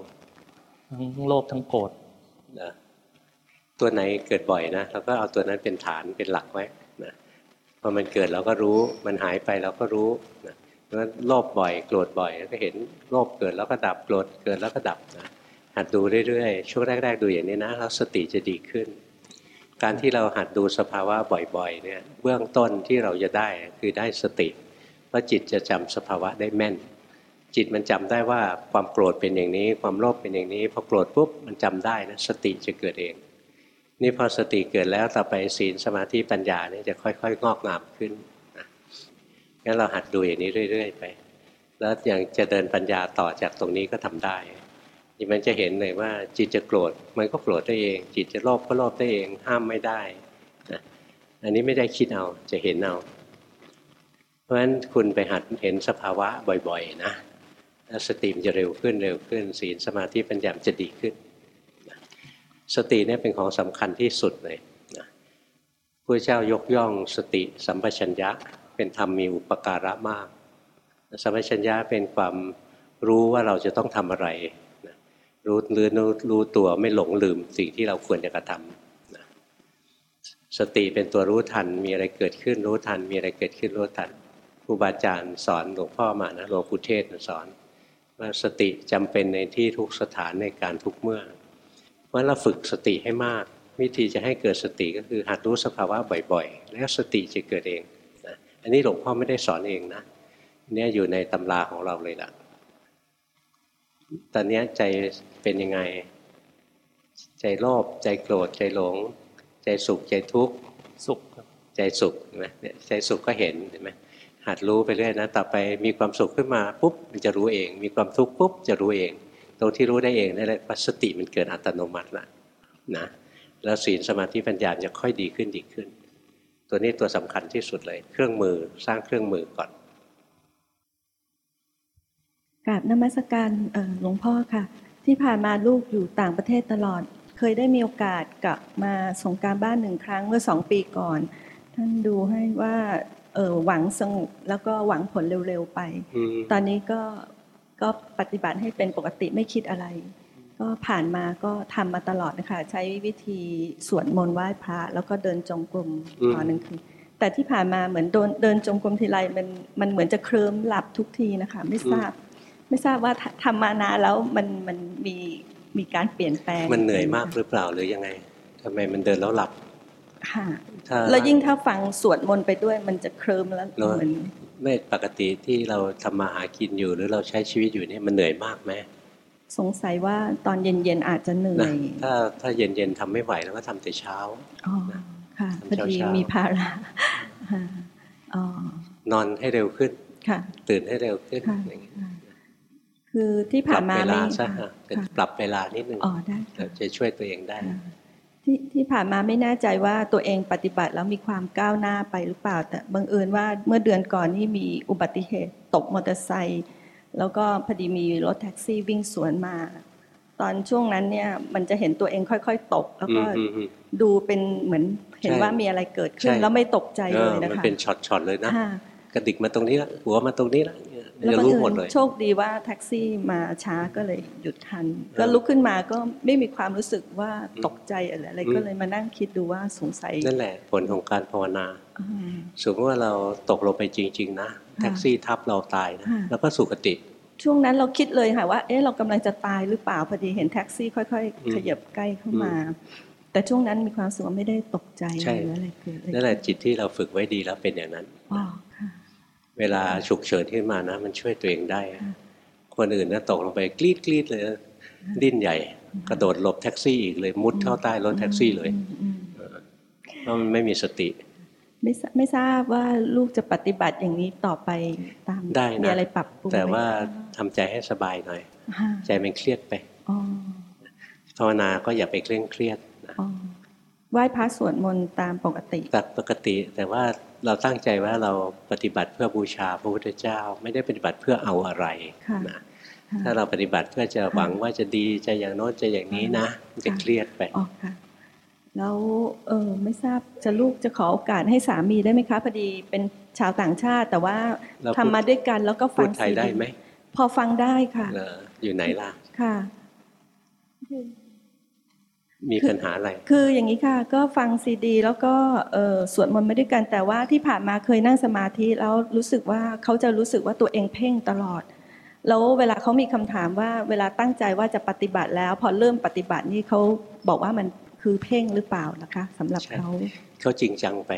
ทั้งโลภทั้งโกรธนะตัวไหนเกิดบ่อยนะเราก็เอาตัวนั้นเป็นฐานเป็นหลักไว้นะพอมันเกิดเราก็รู้ มันหายไปเราก็รู้นะเพราะฉะนั้นโลภบ่อย โกรธบ่อยก็เห็นโลภเกิดแล้วก็ดับโกรธเกิดแล้วก็ดับนะหัดดูเรื่อยๆช่วงแรก ๆ ดูอย่างนี้นะแล้วสติจะดีขึ้น การที่เราหัดดูสภาวะบ่อยๆเนี่ยเบื้องต้นที่เราจะได้คือได้สติ เพราะจิตจะจำสภาวะได้แม่น จิตมันจำได้ว่าความโกรธเป็นอย่างนี้ ความโลภเป็นอย่างนี้พอโกรธปุ๊บมันจำได้นะสติจะเกิดเอง นี่พอสติเกิดแล้วต่อไปศีลสมาธิปัญญานี่จะค่อย ๆ งอกงามขึ้นงั้นเราหัดดูอย่างนี้เรื่อย ๆ ไป แล้วอย่างจะเดินปัญญาต่อจากตรงนี้ก็ทำได้นี่มันจะเห็นเลยว่าจิตจะโกรธมันก็โกรธได้เอง จิตจะโลภก็โลภได้เองห้ามไม่ได้นะอันนี้ไม่ได้คิดเอาจะเห็นเอา เพราะฉะนั้นคุณไปหัดเห็นสภาวะบ่อยๆ นะสติมจะเร็วขึ้นเร็วขึ้น ศีลสมาธิปัญญาจะดีขึ้น สติเนี่ยเป็นของสำคัญที่สุดเลยนะพระเจ้ายกย่องสติสัมปชัญญะเป็นธรรมมีอุปการะมาก สัมปชัญญะเป็นความรู้ว่าเราจะต้องทำอะไรรู้ลือรู้ตัวไม่หลงลืมสิ่งที่เราควรจะกระทำสติเป็นตัวรู้ทันมีอะไรเกิดขึ้นรู้ทัน มีอะไรเกิดขึ้นรู้ทัน รูบาอาจารย์สอนหลวงพ่อมานะหลวงปู่เทศสอนว่าสติจำเป็นในที่ทุกสถานในการทุกเมื่อเพราะเราฝึกสติให้มาก วิธีจะให้เกิดสติก็คือหัดรู้สภาวะบ่อยๆ แล้วสติจะเกิดเองนะอันนี้หลวงพ่อไม่ได้สอนเองนะเนี่ยอยู่ในตำราของเราเลยล่ะ ตอนนี้ใจเป็นยังไง ใจโลภใจโกรธใจหลง ใจสุขใจทุกข์สุขใจสุขเห็นไหมใจสุขก็เห็นเห็นไหม หัดรู้ไปเรื่อยนะต่อไปมีความสุขขึ้นมาปุ๊บจะรู้เอง มีความทุกข์ปุ๊บจะรู้เอง ตรงที่รู้ได้เองนั่แหละปัสติมันเกิดอัตโนมัติละนะแล้วศีลสมาธิปัญญาจะค่อยดีขึ้นดีขึ้น ตัวนี้ตัวสำคัญที่สุดเลย เครื่องมือสร้างเครื่องมือก่อนกราบนมัสการหลวงพ่อค่ะ ที่ผ่านมาลูกอยู่ต่างประเทศตลอด เคยได้มีโอกาสกลับมาส่งการบ้านหนึ่งครั้งเมื่อสองปีก่อน ท่านดูให้ว่า ออหวังสงบแล้วก็หวังผลเร็วๆไป ตอนนี้ก็ก็ปฏิบัติให้เป็นปกติไม่คิดอะไร ก็ผ่านมาก็ทำมาตลอดนะคะใช้วิธีสวดมนต์ไหว้พระ แล้วก็เดินจงกรมตอนนึงคือแต่ที่ผ่านมาเหมือนเดินเดินจงกรมทีไรมันมันเหมือนจะเคลิ้มหลับทุกทีนะคะไม่ทราบ ไม่ทราบว่าทำมานานแล้วมันมันมีมีการเปลี่ยนแปลง มันเหนื่อยมากหรือเปล่าหรือยังไงทำไมมันเดินแล้วหลับ ค่ะแล้วยิ่งถ้าฟังสวดมนต์ไปด้วยมันจะเคลิ้มแล้วเหมือนไม่ปกติที่เราทำมาหากินอยู่หรือเราใช้ชีวิตอยู่นี่มันเหนื่อยมากไหมสงสัยว่าตอนเย็นๆอาจจะเหนื่อยถ้าถ้าเย็นๆทำไม่ไหวแล้วก็ทำแต่เช้าอ๋อค่ะพอดีมีภาระนอนให้เร็วขึ้นค่ะตื่นให้เร็วขึ้นคือที่ผ่านมาไม่ปรับเวลานิดนึงอ๋อได้จะช่วยตัวเองได้ ที่ที่ผ่านมาไม่แน่ใจว่าตัวเองปฏิบัติแล้วมีความก้าวหน้าไปหรือเปล่า แต่บังเอิญว่าเมื่อเดือนก่อนนี่มีอุบัติเหตุตกมอเตอร์ไซค์แล้วก็พอดีมีรถแท็กซี่วิ่งสวนมา ตอนช่วงนั้นเนี่ยมันจะเห็นตัวเองค่อยๆตก แล้วก็ดูเป็นเหมือนเห็นว่ามีอะไรเกิดขึ้น แล้วไม่ตกใจเลยนะคะมันเป็นช็อตๆเลยนะกระดิกมาตรงนี้ละหัวมาตรงนี้ละ แล้วบังเอิญโชคดีว่าแท็กซี่มาช้าก็เลยหยุดทัน ก็ลุกขึ้นมาก็ไม่มีความรู้สึกว่าตกใจอะไรอะไรก็เลยมานั่งคิดดูว่าสงสัยนั่นแหละผลของการภาวนาสมมติว่าเราตกลงไปจริง ๆ นะ แท็กซี่ทับเราตายนะแล้วก็สุขติ ช่วงนั้นเราคิดเลยค่ะว่าเอ๊ะเรากำลังจะตายหรือเปล่าพอดีเห็นแท็กซี่ค่อย ๆ ขยับใกล้เข้ามา แต่ช่วงนั้นมีความสุขไม่ได้ตกใจอะไรเกิดนั่นแหละจิตที่เราฝึกไว้ดีแล้วเป็นอย่างนั้น เวลาฉุกเฉินขึ้นมานะ มันช่วยตัวเองได้ คนอื่นนะตกลงไปกรีดกรีดเลย ดิ้นใหญ่ กระโดดหลบแท็กซี่อีกเลยมุดเข้าใต้รถแท็กซี่เลยเพราะมันไม่มีสติไม่ไม่ทราบว่าลูกจะปฏิบัติอย่างนี้ต่อไปตามได้นะมีอะไรปรับปรุงแต่ว่าทำใจให้สบายหน่อย ใจมันเครียดไปภาวนาก็อย่าไปเคร่งเครียด ไหว้พระสวดมนต์ตามปกติตัดปกติ แต่ว่าเราตั้งใจว่าเราปฏิบัติเพื่อบูชาพระพุทธเจ้า ไม่ได้ปฏิบัติเพื่อเอาอะไรนะถ้าเราปฏิบัติเพื่อจะหวังว่าจะดีจะอย่างโน้นจะอย่างนี้นะมันจะเครียดไปอ๋อค่ะแล้วเออไม่ทราบจะลูกจะขอโอกาสให้สามีได้ไหมคะพอดีเป็นชาวต่างชาติ แต่ว่าทำมาด้วยกันแล้วก็ฟังไทยได้ไหมพอฟังได้ค่ะอยู่ไหนล่ะค่ะ มีปัญหาอะไร คืออย่างนี้ค่ะ ก็ฟังซีดี แล้วก็สวดมนต์มาด้วยกัน แต่ว่าที่ผ่านมาเคยนั่งสมาธิแล้วรู้สึกว่าเขาจะรู้สึกว่าตัวเองเพ่งตลอด แล้วเวลาเขามีคำถามว่าเวลาตั้งใจว่าจะปฏิบัติแล้ว พอเริ่มปฏิบัตินี่เขาบอกว่ามันคือเพ่งหรือเปล่านะคะสำหรับเขาเขาจริงจังไป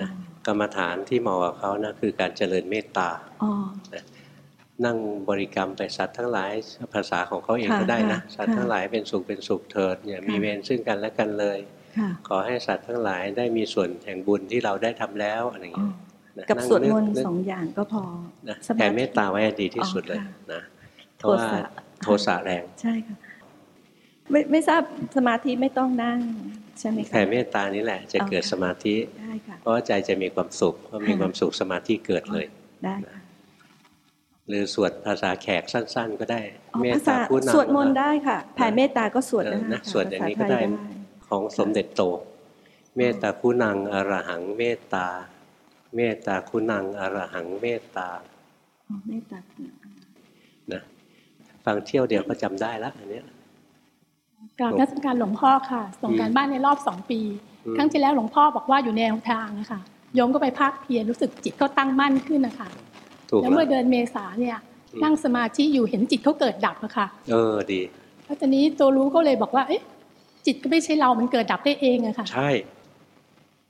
นะกรรมฐานที่เหมาะกับเขานะคือการเจริญเมตตา นั่งบริกรรมไปสัตว์ทั้งหลายภาษาของเขาเองก็ได้นะ สัตว์ทั้งหลายเป็นสุขเป็นสุขเถิดเนี่ยมีเวรซึ่งกันและกันเลย ขอให้สัตว์ทั้งหลายได้มีส่วนแห่งบุญที่เราได้ทำแล้วอะไรอย่างเงี้ยกับสวดมนต์สองอย่างก็พอแผ่เมตตาไว้ดีที่สุดเลยนะเพราะว่าโทสะแรงใช่ค่ะไม่ไม่ทราบสมาธิไม่ต้องนั่งใช่ไหมคะแผ่เมตตานี้แหละ จะเกิดสมาธิเพราะใจจะมีความสุขพอมีความสุขสมาธิเกิดเลยได้ หรือสวดภาษาแขกสั้น ๆ ก็ได้ เมตตาพูดสวดมนต์ได้ค่ะแผ่เมตตาก็สวดนะสวดอย่างนี้ก็ได้ของสมเด็จโต เมตตาคุณังอรหังเมตตา เมตตาคุณังอรหังเมตตาเมตตานะฟังเที่ยวเดียวก็จำได้ละอันนี้กราบนักการหลวงพ่อค่ะ ส่งการบ้านในรอบสองปี ครั้งที่แล้วหลวงพ่อบอกว่าอยู่ในแนวทางนะคะโยมก็ไปพักเพียรรู้สึกจิตเขาตั้งมั่นขึ้นนะคะ แล้วเมื่อเดือนเมษาเนี่ยนั่งสมาธิอยู่เห็นจิตเขาเกิดดับอะค่ะ เออดีแล้วตอนนี้ตัวรู้ก็เลยบอกว่า เอ๊ะ จิตก็ไม่ใช่เรา มันเกิดดับได้เองอะค่ะ ใช่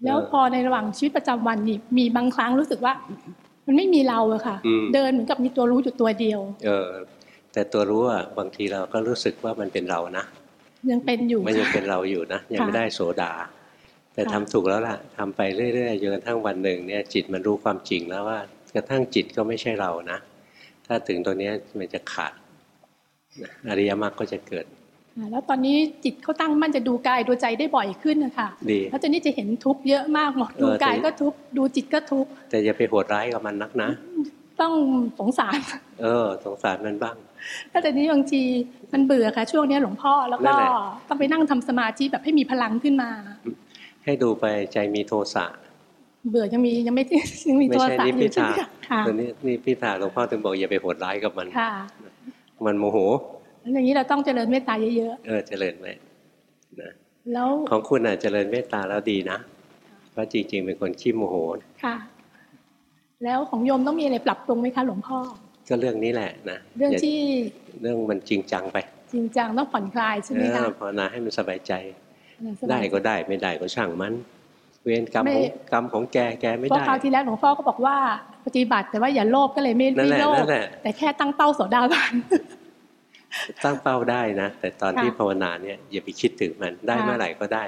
แล้วพอในระหว่างชีวิตประจำวันนี่มีบางครั้งรู้สึกว่า มันไม่มีเราอะค่ะ เดินเหมือนกับมีตัวรู้อยู่ตัวเดียว เออ แต่ตัวรู้อะบางทีเราก็รู้สึกว่ามันเป็นเรานะยังเป็นอยู่มันยังเป็นเราอยู่นะยังไม่ได้โสดา แต่ทำถูกแล้วล่ะทำไปเรื่อยๆจนกระทั่งวันหนึ่งเนี่ย จิตมันรู้ความจริงแล้วว่า กระทั่งจิตก็ไม่ใช่เรานะ ถ้าถึงตัวนี้มันจะขาดอริยมรรคก็จะเกิด แล้วตอนนี้จิตเขาตั้งมั่นจะดูกายดูใจได้บ่อยขึ้นนะคะดีแล้วตอนนี้จะเห็นทุกข์เยอะมากหมดดูกายก็ทุกข์ดูจิตก็ทุกข์แต่อย่าไปโหดร้ายกับมันนักนะ ต้องสงสาร เออ สงสารมันบ้างแล้วตอนนี้บางทีมันเบื่อค่ะ ช่วงนี้หลวงพ่อแล้วก็ต้องไปนั่งทำสมาธิแบบให้มีพลังขึ้นมา ให้ดูไปใจมีโทสะ เบื่อยังมียังไม่ยังมีตัวสารอยู่ใช่ไหมค่ะตัวนี้นี่พิธาหลวงพ่อถึงบอกอย่าไปโหดร้ายกับมันค่ะ มันโมโหอย่างนี้เราต้องเจริญเมตตาเยอะๆเออเจริญไหมนะแล้วของคุณอะเจริญเมตตาแล้วดีนะเพราะจริง ๆ เป็นคนขี้โมโหค่ะ แล้วของโยมต้องมีอะไรปรับปรุงไหมคะหลวงพ่อก็เรื่องนี้แหละนะเรื่องที่เรื่องมันจริงจังไป จริงจังต้องผ่อนคลายใช่ไหมคะภาวนาให้มันสบายใจ ได้ก็ได้ไม่ได้ก็ช่างมัน เวรกรรมของกรรมของแกแกไม่ได้เพราะคราวที่แล้วหลวงพ่อก็บอกว่าปฏิบัติแต่ว่าอย่าโลภก็เลยไม่ไม่โลภแต่แค่ตั้งเป้าโสดาบันตั้งเป้าได้นะ แต่ตอนที่ภาวนาเนี่ยอย่าไปคิดถึงมันได้เมื่อไหร่ก็ได้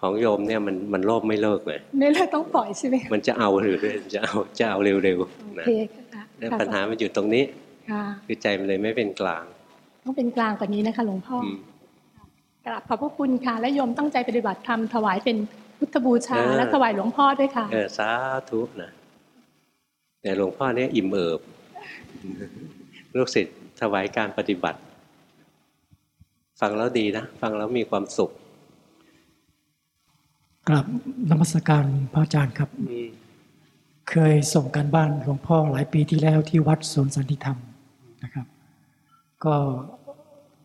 ของโยมเนี่ยมันมันโลภไม่เลิกเลยไม่เลิกต้องปล่อยใช่ไหมมันจะเอาหรือจะเอาจะเอาเร็วๆนะปัญหามันอยู่ตรงนี้คือใจมันเลยไม่เป็นกลาง ต้องเป็นกลางกว่านี้นะคะ หลวงพ่อกราบขอบพระคุณค่ะและโยมตั้งใจปฏิบัติธรรมถวายเป็น พุทธบูชาและถวายหลวงพ่อด้วยค่ะ เออสาธุนะแต่หลวงพ่อเนี่ยอิ่มเอิบลูกศิษย์ถวายการปฏิบัติ ฟังแล้วดีนะ ฟังแล้วมีความสุขกราบนมัสการพระอาจารย์ครับ เคยส่งการบ้านหลวงพ่อหลายปีที่แล้วที่วัดสวนสันติธรรมนะครับ ก็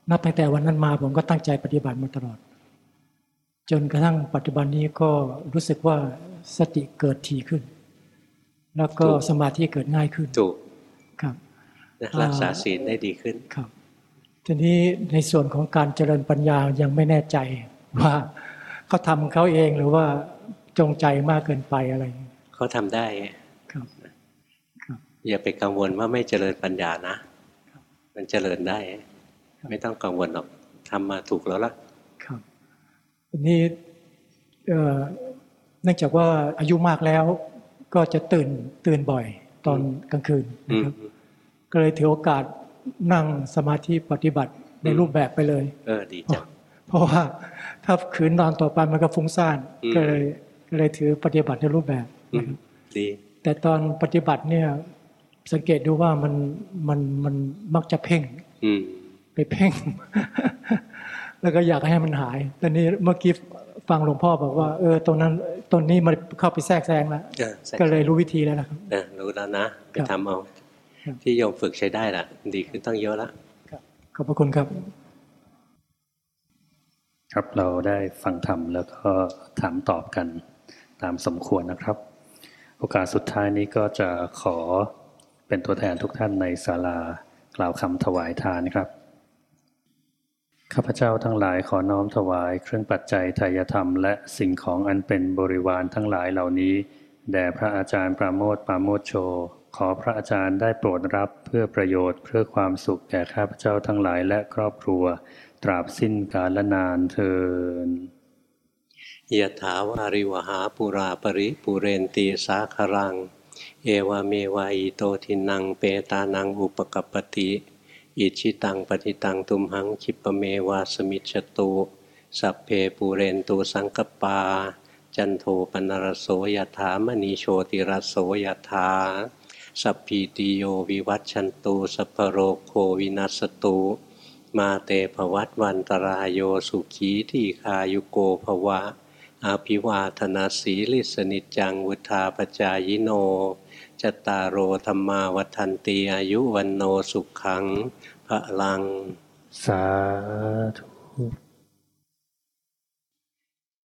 นับตั้งแต่วันนั้นมาผมก็ตั้งใจปฏิบัติมาตลอด จนกระทั่งปัจจุบันนี้ก็รู้สึกว่าสติเกิดถี่ขึ้น แล้วก็สมาธิเกิดง่ายขึ้นถูกครับรักษาศีลได้ดีขึ้นครับ ทีนี้ในส่วนของการเจริญปัญญายังไม่แน่ใจว่าเขาทำเขาเองหรือว่าจงใจมากเกินไปอะไรเขาทำได้ครับอย่าไปกังวลว่าไม่เจริญปัญญานะ มันเจริญได้ ไม่ต้องกังวลหรอกทำมาถูกแล้วล่ะครับ ทีนี้เนื่องจากว่าอายุมากแล้ว ก็จะตื่นตื่นบ่อยตอนกลางคืนนะครับ ก็เลยถือโอกาสนั่งสมาธิปฏิบัติในรูปแบบไปเลย เออดีจังเพราะว่าถ้าขืนนอนต่อไปมันก็ฟุ้งซ่านก็เลยก็เลยถือปฏิบัติในรูปแบบดีแต่ตอนปฏิบัติเนี่ย สังเกตดูว่ามันมันมันมักจะเพ่งไปเพ่ง แล้วก็อยากให้มันหายตอนนี้เมื่อกี้ฟังหลวงพ่อบอกว่า เออตรงนั้นตรงนี้มันเข้าไปแทรกแซงแล้วก็เลยรู้วิธีแล้วนะครับรู้แล้วนะไปทำเอาที่โยมฝึกใช้ได้ละดีขึ้นตั้งเยอะแล้วขอบพระคุณครับ ครับเราได้ฟังธรรมแล้วก็ถามตอบกันตามสมควรนะครับ โอกาสสุดท้ายนี้ก็จะขอเป็นตัวแทนทุกท่านในศาลากล่าวคำถวายทานครับ ข้าพเจ้าทั้งหลายขอน้อมถวายเครื่องปัจจัยทายธรรมและสิ่งของอันเป็นบริวารทั้งหลายเหล่านี้แด่พระอาจารย์ปราโมทปราโมทโช ขอพระอาจารย์ได้โปรดรับเพื่อประโยชน์เพื่อความสุขแก่ข้าพเจ้าทั้งหลายและครอบครัว ตราบสิ้นกาลนานเทอญ ยะถาวาริวหาปูราปริปูเรนติ สาครัง เอวเมว อิโตทินนังเปตานังอุปกัปปติ อิจฉิตังปัตถิตังตุมหัง ขิปปเมว สมิชฌตุสัพเพปูเรนตุ สังกัปปา จันโทปัณณรโสยถามณิ โชติรโสยถาสัพพีติโยวิวัตชันตูสัพโรโควินัสตูมาเตภวัตวันตรายโยสุขีที่คายุโกภวะอาภิวาธนาสีลิสนิจังวุธาปจายโน จตารโอธรรมาวันตีอายุวันโนสุขขังพระลัง สาธุ